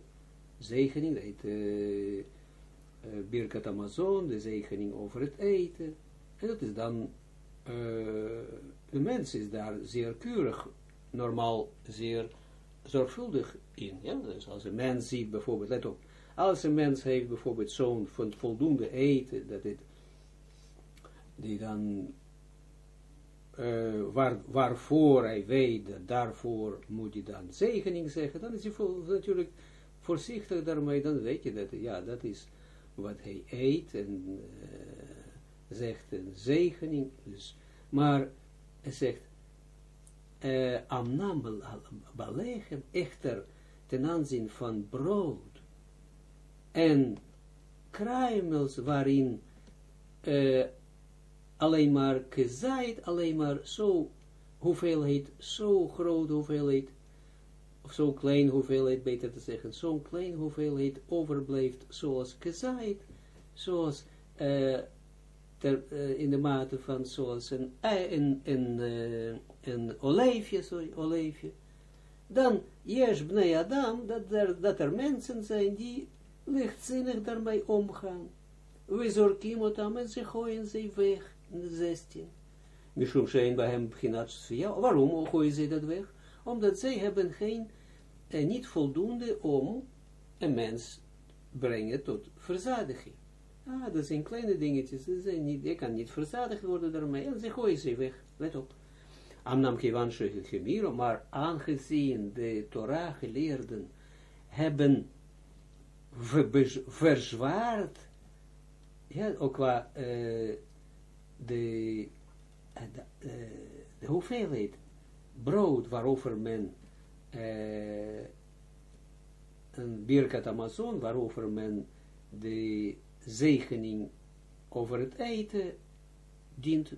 zegening, dat heet uh, uh, Birkat Amazon, de zegening over het eten. En dat is dan, uh, de mens is daar zeer keurig, normaal zeer zorgvuldig in. Ja? Dus als een mens ziet bijvoorbeeld, let op, als een mens heeft bijvoorbeeld zo'n voldoende eten, dat het, die dan uh, waar, waarvoor hij weet, daarvoor moet hij dan zegening zeggen, dan is hij natuurlijk voorzichtig daarmee, dan weet je dat, ja, dat is wat hij eet en uh, zegt een zegening, dus, maar hij zegt, uh, amnam balechem, echter ten aanzien van brood en kruimels waarin alleen maar gezaaid, alleen maar zo hoeveelheid, zo groot hoeveelheid, of zo klein hoeveelheid, beter te zeggen, zo'n klein hoeveelheid overblijft, zoals gezaaid, zoals uh, ter, uh, in de mate van zoals een, een, een, uh, een olijfje, sorry, olijfje, dan Jesh Bnei Adam, dat er, dat er mensen zijn die lichtzinnig daarmee omgaan. We zorgen otam en ze gooien ze weg, 16. Mishum Shein bij hem beginat ja, waarom gooien ze dat weg? Omdat zij hebben geen, eh, niet voldoende om een mens brengen tot verzadiging. Ah, dat zijn kleine dingetjes, zijn niet, je kan niet verzadigd worden daarmee, en ze gooien ze weg, let op. Amnam Kivan Shechemiro, maar aangezien de Torah geleerden hebben verzwaard, ja, ook qua uh, de, uh, de, uh, de, hoeveelheid brood waarover men een Birkat Amazon, waarover men de zegening over het eten dient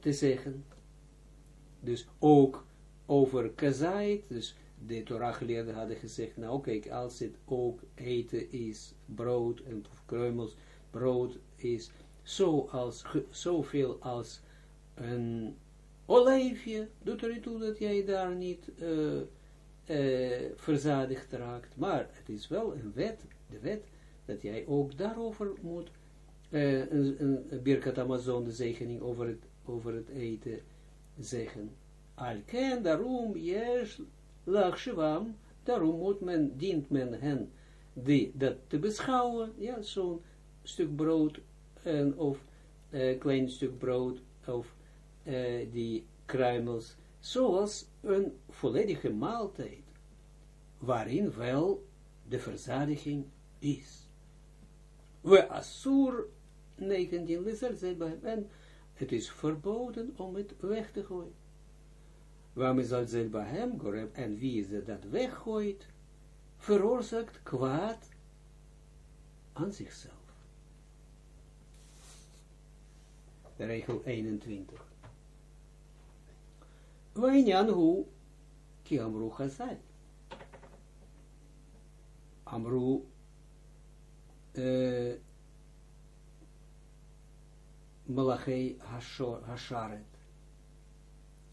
te zeggen. Dus ook over kazait, dus de Torah geleerden hadden gezegd, nou kijk, als het ook eten is, brood en kruimels, brood is zoals, zoveel als een olijfje, doet er niet toe dat jij daar niet uh, uh, verzadigd raakt, maar het is wel een wet, de wet, dat jij ook daarover moet, een, een, een Birkat Amazon, de zegening over het, over het eten, zeggen. Alken, daarom, yes, lachshivam, daarom moet men, dient men hen die, dat te beschouwen, ja, zo'n stuk brood, en, of uh, klein stuk brood, of uh, die kruimels, zoals een volledige maaltijd, waarin wel de verzadiging is. We asur 19 lezer zei en het is verboden om het weg te gooien. Waarom is dat bij hem, en wie is dat weggooit, veroorzaakt kwaad aan zichzelf. De regel 21. Wainyan hu ki amru chazal. Amru uh, Malachei Hasharet.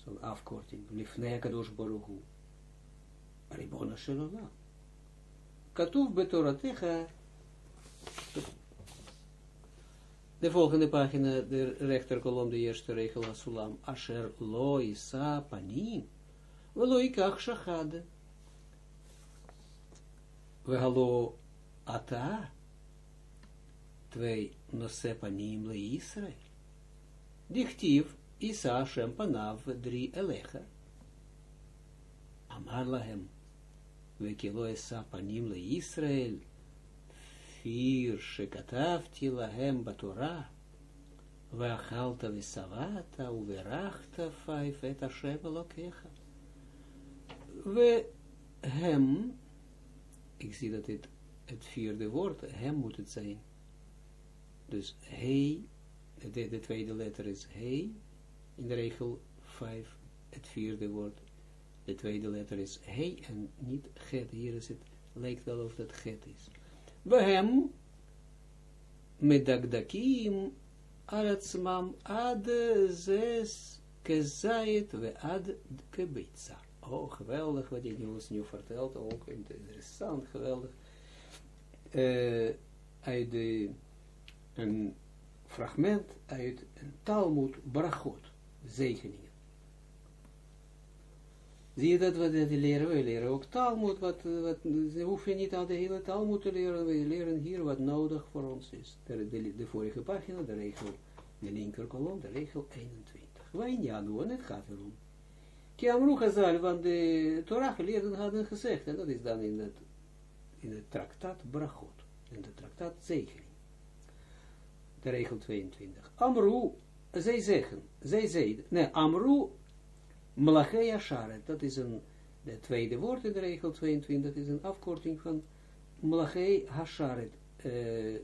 Zo'n afkorting. Lifnei Kadosh Baruch Hu. Ribona Shalala. Katuv betoratecha. De volgende pagina, de rechterkolom, de eerste regel, Asulam. Asher lo isa panim. Velo ikach shachade. Vehalo ata. Twee nose panim le Israël. Dichtief, Isa Hashem panav drie elecha. Amar lahem. Vekilo Isa panim le Israël. Shekatavti lahem batora. Veachalta visavata uverachta vijf et Hashem elokecha. We hem, ik zie dat dit het vierde woord, hem moet het zijn. Dus hij, de, de tweede letter is hij, in de regel 5, het vierde woord, de tweede letter is hij en niet get. Hier is het, lijkt wel of dat get is. Hem, medagdakim, aratsmam, ad zes, kezayet, we ad kebitza. Oh, geweldig wat je ons nu vertelt, ook interessant, geweldig. Uh, uit de een fragment uit een Talmud Brachot, zegeningen. Zie je dat wat we leren? We leren ook Talmud, wat, wat, ze hoeven niet al de hele Talmud te leren, we leren hier wat nodig voor ons is. De, de, vorige pagina, de regel, de linker kolom, de regel 21. Wijn Janu, en het gaat erom. Ki Amru Chazal, want de Torah geleerden hadden gezegd, en dat is dan in het, in het traktaat Brachot, in de traktaat Zegering. De regel 22. Amru, zij zeggen, zij zeiden, nee, Amru Malachei Asharet, dat is een, de tweede woord in de regel 22, is een afkorting van Malachei Hasharet. Uh,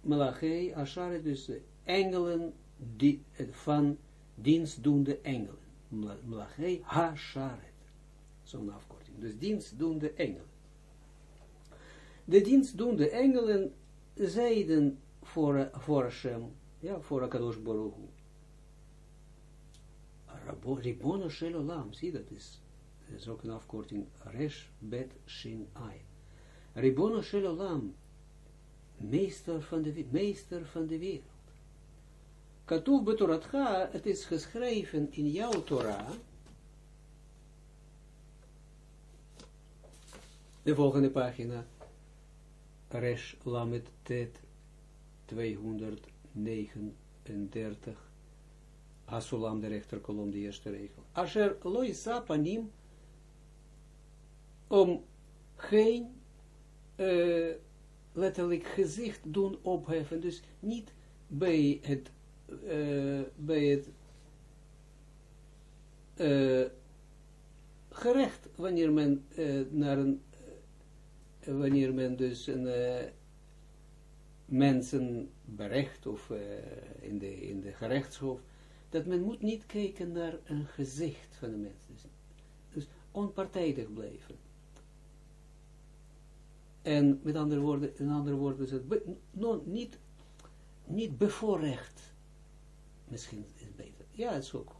Malachei Hasharet, dus de engelen die, van dienstdoende engelen. Malachei Hasharet. Zo'n afkorting. Dus dienstdoende engelen. De dienstdoende engelen zeiden voor, voor Hashem, ja, voor Akadosh Baruch Ribono Shel Olam, zie dat is, ook een afkorting, Resh Bet Shin Ai. Ribono Shel Olam, meester van de, meester van de wereld. Katuv betoratcha, het is geschreven in jouw Torah, de volgende pagina, Resh Lamet Tet 239, Hasulam, de rechterkolom, de eerste regel. Asher loisa panim, om geen uh, letterlijk gezicht doen opheffen, dus niet bij het, uh, bij het uh, gerecht, wanneer men naar een, wanneer men dus een mensen berecht of in, de, in de gerechtshof, dat men moet niet kijken naar een gezicht van de mens. Dus, dus onpartijdig blijven. En met andere woorden, in andere woorden is het be, no, niet, niet bevoorrecht. Misschien is het beter. Ja, het is ook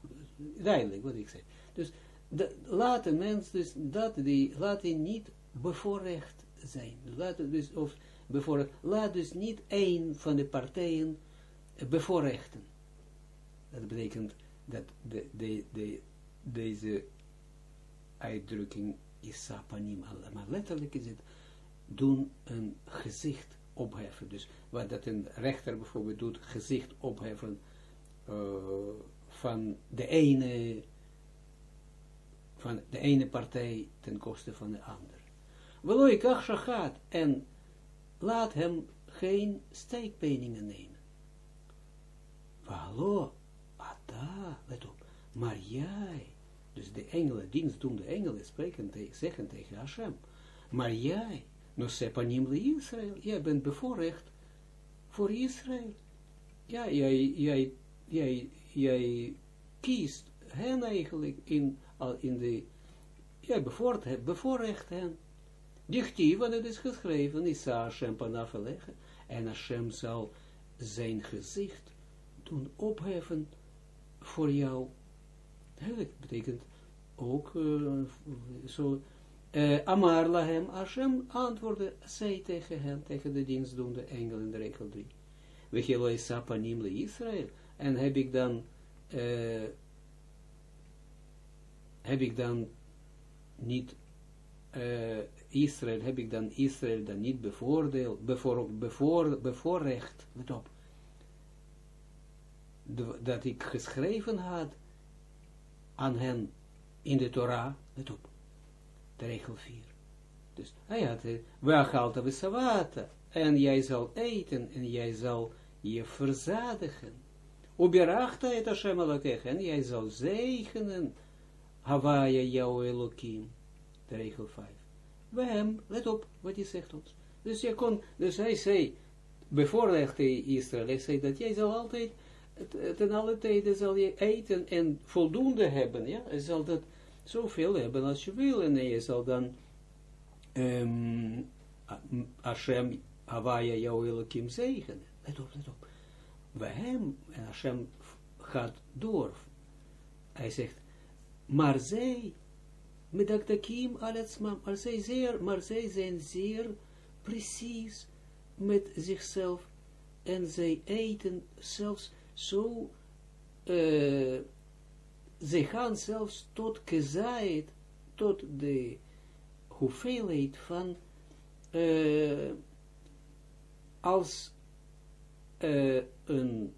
duidelijk wat ik zeg. Dus de, laat de mens dus dat die, laat niet bevoorrecht zijn. Laat dus, of bevoorrecht, laat dus niet één van de partijen bevoorrechten. Dat betekent dat de, de, de, deze uitdrukking is sapanim, maar letterlijk is het doen een gezicht opheffen. Dus wat dat een rechter bijvoorbeeld doet, gezicht opheffen uh, van de ene van de ene partij ten koste van de ander. Weloi kach gaat en laat hem geen steekpeningen nemen. Hallo, Ata, let op, maar jij, dus de engelen, dienstdoende engelen spreken zeggen tegen Hashem, maar jij, no sepanim le Israël, jij bent bevoorrecht voor Israël. Ja, jij, jij, jij, jij kiest hen eigenlijk in, in de, jij bevoorrecht, bevoorrecht hen. Dichtief, want het is geschreven, Isa Hashem panafelegen, en Hashem zal zijn gezicht doen opheffen voor jou. Dat betekent ook uh, zo, uh, Amar lahem, Hashem antwoordde, zei tegen hen, tegen de dienstdoende engel in de regel 3. We sapanim le Israël, en heb ik dan, uh, heb ik dan niet, Israël, heb ik dan Israël dan niet bevoordeeld, bevoor, bevoor, bevoorrecht, let op, dat ik geschreven had aan hen in de Torah, let op, de regel 4. Dus hij had, we we savata, en jij zal eten, en jij zal je verzadigen. Hashem en jij zal zegenen, Hawaia jouw Elohim, de regel 5. We hem, let op, wat hij zegt ons. Dus, je kon, dus hij zei, bevoorrecht Israël, hij zei dat jij zal altijd ten alle tijden zal je eten en voldoende hebben, ja, je zal dat zoveel hebben als je wil, en je zal dan um, Hashem, Hawaii, jouw Elohim zegenen. Let op, let op. Bij hem, en Hashem gaat door, hij zegt, maar zij, met daktakim aletsmam, maar zij zeer, maar zij zijn zeer precies met zichzelf, en zij eten zelfs zo, uh, ze gaan zelfs tot gezaaid, tot de hoeveelheid van, uh, als uh, een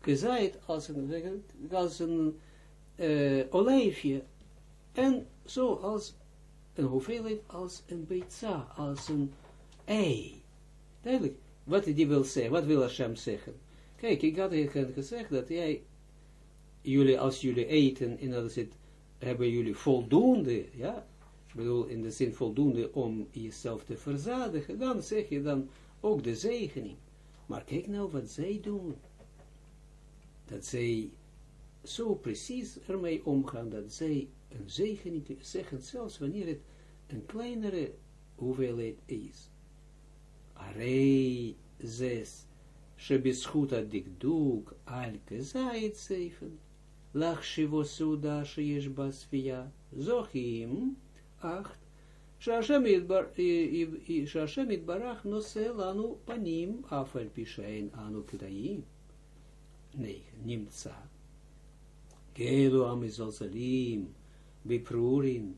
gezaaid als een, als een uh, olijfje, en zo als een hoeveelheid als een beitza, als een ei. Duidelijk, wat die wil zeggen, wat wil Hashem zeggen? Kijk, ik had gezegd dat jij, jullie, als jullie eten, en dat het, hebben jullie voldoende, ja, ik bedoel, in de zin voldoende om jezelf te verzadigen, dan zeg je dan ook de zegening. Maar kijk nou wat zij doen. Dat zij zo precies ermee omgaan, dat zij een zegening zeggen, zelfs wanneer het een kleinere hoeveelheid is. Arei zes, שבזכות הדקדוק על כזית סייפן, לחשיבו סעודה שיש בה צפייה, זוכים, אך שהשם יתברך נושא לנו פנים, אף על פי שאין אנו כדאיים. נמצא, כאלו המזלזלים בפרורים,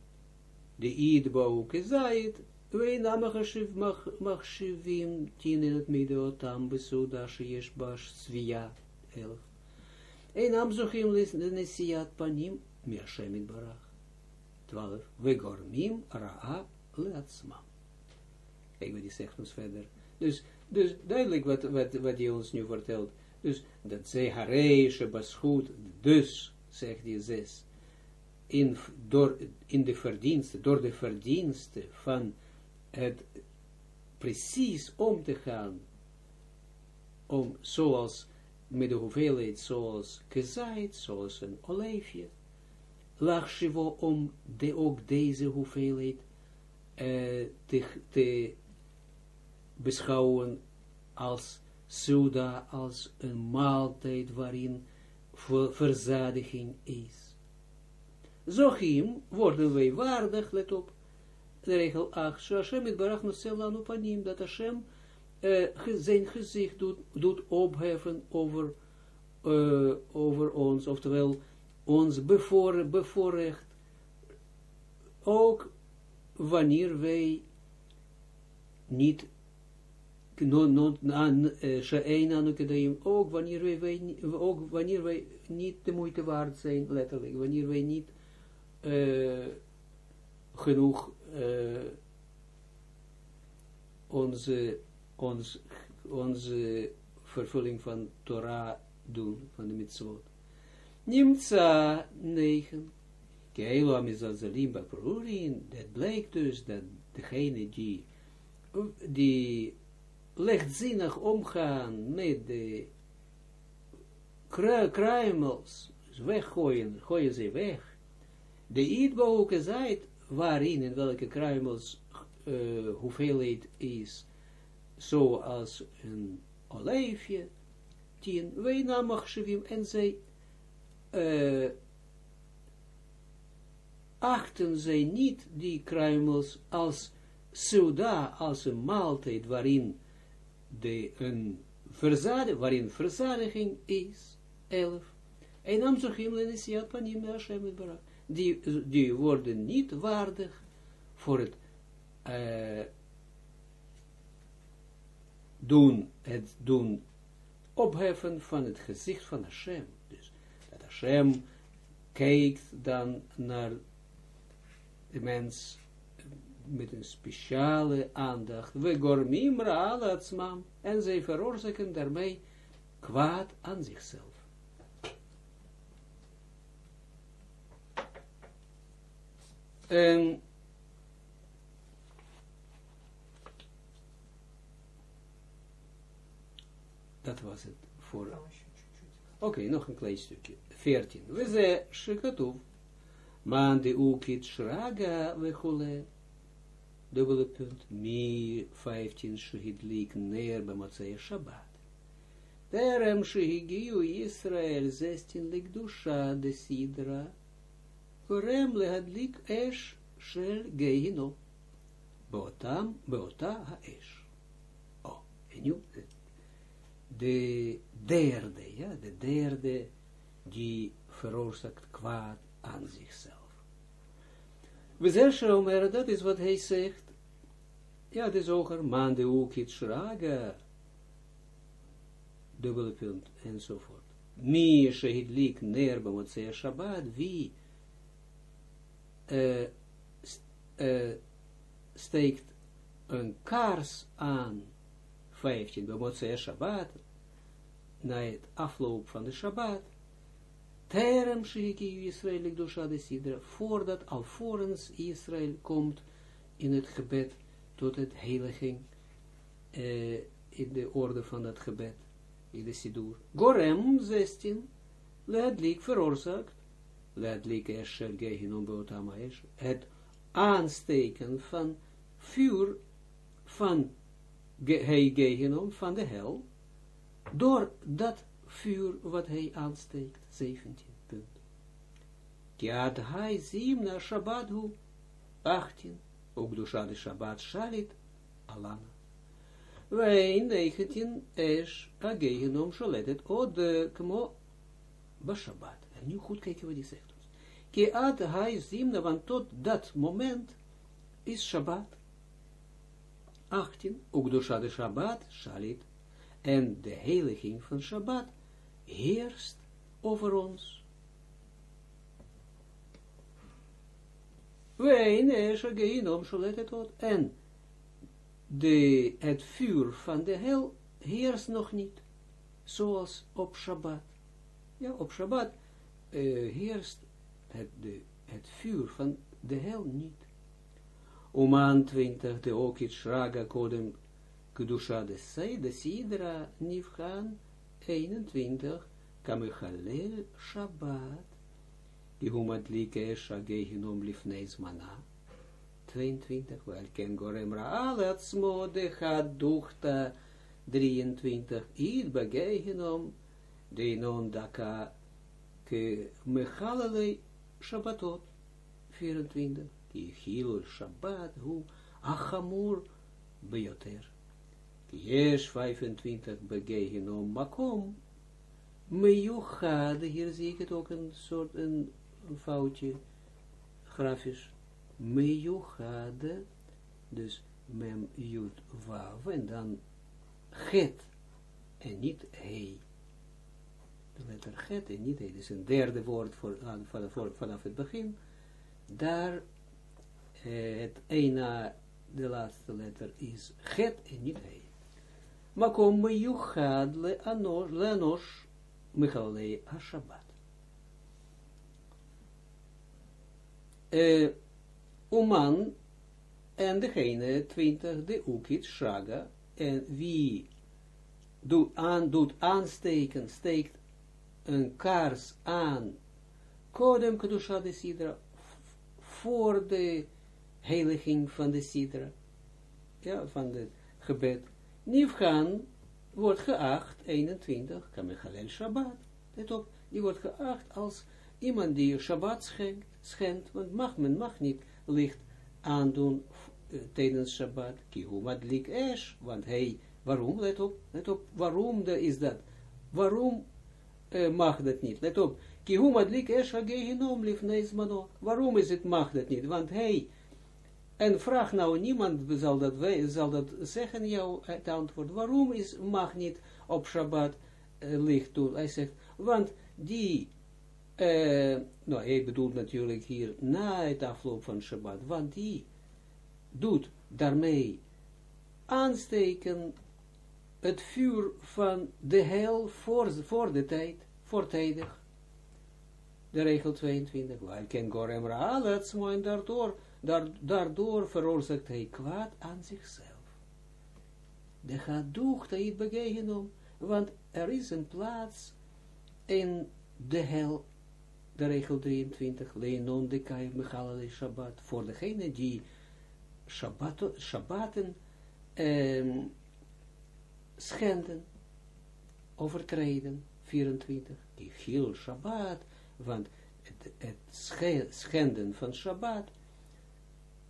דאידבאו כזית, Twee namen geschiv machshivim, tien in het midden, otam besuda, sheyesh bash, svia, elf. Een naam zochim lis panim, miashemin barach. Twaalf, vegormim ra'a le'atsma. Kijk wat die zegt ons verder. Dus, dus duidelijk wat, wat, wat hij ons nu vertelt. Dus dat ze harei, shebaschut, dus, zegt hij zes, in, door, in de verdiensten, door de verdiensten van het precies om te gaan, om zoals, met de hoeveelheid zoals gezaaid, zoals een olijfje, Lachshivo om de, ook deze hoeveelheid uh, te, te beschouwen als suda, als een maaltijd waarin verzadiging is. Zochim worden wij waardig, let op, de regel 8, Hashem met barach nosel panim, dat Hashem uh, zijn gezicht doet, doet opheffen over, uh, over ons, oftewel ons bevoor, bevoorrecht, ook wanneer wij niet ook wanneer wij, ook wanneer wij niet de moeite waard zijn, letterlijk, wanneer wij niet uh, genoeg uh, onze, ons, onze vervulling van Torah doen, van de mitzvot. Nimtza 9. Keilo amizazalim bakrurin, dat blijkt dus dat degene die, die lichtzinnig omgaan met de kruimels, weggooien, gooien ze weg. De ietbouwke zijt, waarin, in welke kruimels uh, hoeveelheid is, zoals een olijfje, tien, wij namachshivim, en zij uh, achten zij niet die kruimels als suda, als een maaltijd waarin de, een verzadiging, waarin verzadiging is, elf. En amzochim lenesiat panim Hashem die, die worden niet waardig voor het uh, doen, het doen opheffen van het gezicht van Hashem. Dus dat Hashem kijkt dan naar de mens met een speciale aandacht. We gormim. En zij veroorzaken daarmee kwaad aan zichzelf. En dat was het voor... Oké, okay, nog een klein stukje. 14. We ze shikatuv. Man de ukit shraga we dubbele punt, mi 15 shihidlik neer b'motzei Shabbat. Terem shihigiu Israel 16 lik dusha de sidra, korem lehadlik esh shel geino, beotam, beota ha-esh. Oh, en nu, de derde, ja, de derde, die veroorzaakt kwaad aan zichzelf. We zeggen, dat is wat hij zegt, ja, de zoger, man de ukit shraga, dubbele punt, enzovoort. Mi shehidlik ner b'motzei Shabbat, wie uh, uh, steekt een kaars aan 15 b'motzei Shabbat, na het afloop van de Shabbat, terem shiki Israël dusha de sidra, voordat alvorens Israël komt in het gebed tot het heiliging, uh, in de orde van het gebed in de Sidur. Gorem 16, leadlik veroorzaakt, leadlik esher gehinom beotama esher, het aansteken van vuur van hij gehinom, van de hel, door dat vuur wat hij aansteekt, 17 punt. Kiad hai zimna Shabbat hu, 18, ook dusha de Shabbat shalit, alana. Wij 19 is agegenom sholetet od kmo bashabat. Nu goed kijken wat hij zegt at hai zimna, want tot dat moment is Shabbat. 18. Ukdosha de Shabbat, shalit. En de heiliging van Shabbat heerst over ons. Wij is agegenom sholetet od. En de, het vuur van de hel heerst nog niet, zoals op Shabbat. Ja, op Shabbat uh, heerst het, de, het vuur van de hel niet. Oman 20, de okit shraga kodem kedusha de sei, de sidra nifhan 21, kamechalel Shabbat, die humadlike esha gehinom lifneis mana. 22, wel ken gorem raal atzmo de had duchta 23, id begehenom de non daka ke mechalale shabbatot 24, ki hilul shabbat hu achamur bejoter. Yes 25 begehenom makom meyuchad, hier zie ik het ook een soort een, foutje grafisch meyuchade, dus mem jut wav, en dan het, en niet he. De letter het en niet he, dus een derde woord voor, voor, vanaf het begin, daar eh, het ena, de laatste letter is het en niet he. Makom meyuchad le anosh, le anosh, Michalei Hashabbat. Uh, Oman en degene 20, de Ukit, Shaga, en wie doet, aan, doet aansteken, steekt een kaars aan, Kodem Kedusha de Sidra, voor de heiliging van de Sidra, ja, van het gebed. Nifgan wordt geacht, 21, Kamechalel Shabbat, let op, die wordt geacht als iemand die Shabbat schenkt, schendt, want mag, men mag niet licht aandoen uh, tijdens Shabbat, kihu madlik esh, want hij, waarom, let op, let op, waarom is dat, waarom mag dat niet, let op, kihu madlik esh hagehinom lifneis mano, waarom is het mag dat niet, want hij, en vraag nou, niemand zal dat, wij, zal dat zeggen, jou het antwoord, waarom is, mag niet op Shabbat uh, licht doen, hij zegt, want die nou, ik bedoel natuurlijk hier na het afloop van Shabbat, want die doet daarmee aansteken het vuur van de hel voor, voor de tijd, voortijdig. De regel 22, waar ken Gorem Ra'aletz, en daardoor, daardoor veroorzaakt hij kwaad aan zichzelf. De gaat doeg, dat begegen want er is een plaats in de hel de regel 23, Leinon de Kai Mechalale Shabbat, voor degene die Shabbat, Shabbaten eh, schenden, overtreden, 24, die viel Shabbat, want het, het schenden van Shabbat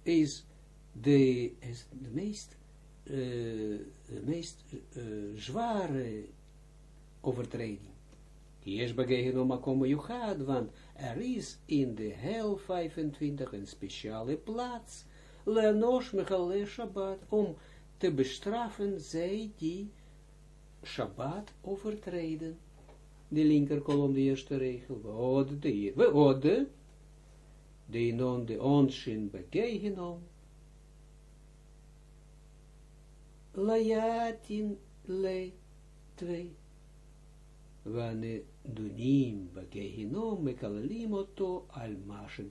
is de, is de meest, uh, de meest uh, zware overtreding. Yesh begehenom makom yuchad, want er is in de hel 25 een speciale plaats, leanosh mechale Shabbat, om te bestraffen zij die Shabbat overtreden. De linker kolom, de eerste regel, we de, we ode, de non de onshin begegenom, layatin le, twee, wanneer dunim begegenom, mekalalim oto, al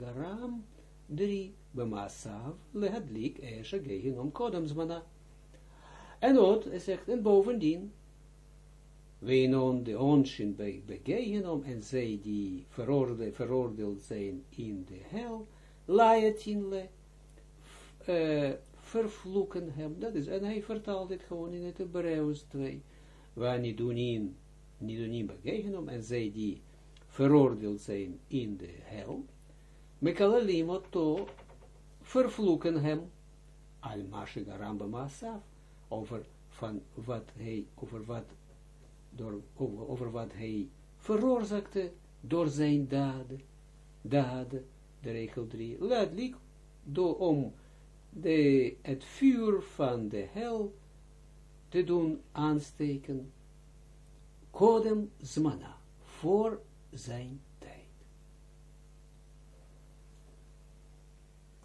garam, drie, bemasav, lehadlik, esha gegenom, kodem zmana. En ook, hij zegt, en bovendien, Weinon de onshin begegenom, en zij die veroorde, veroordeeld zijn in de hel, laetinle, uh, vervloeken hem. Dat is, en hij vertaalt dit gewoon in het Hebreeuws 2. Waar in, niet doen in begegenom, en zij die veroordeeld zijn in de hel, mekalalim to vervloeken hem, al masaf, over van wat hij, over wat door, over, wat hij veroorzaakte door zijn daden, daden, de regel 3, laat om de, het vuur van de hel te doen aansteken, kodem zmana, voor zijn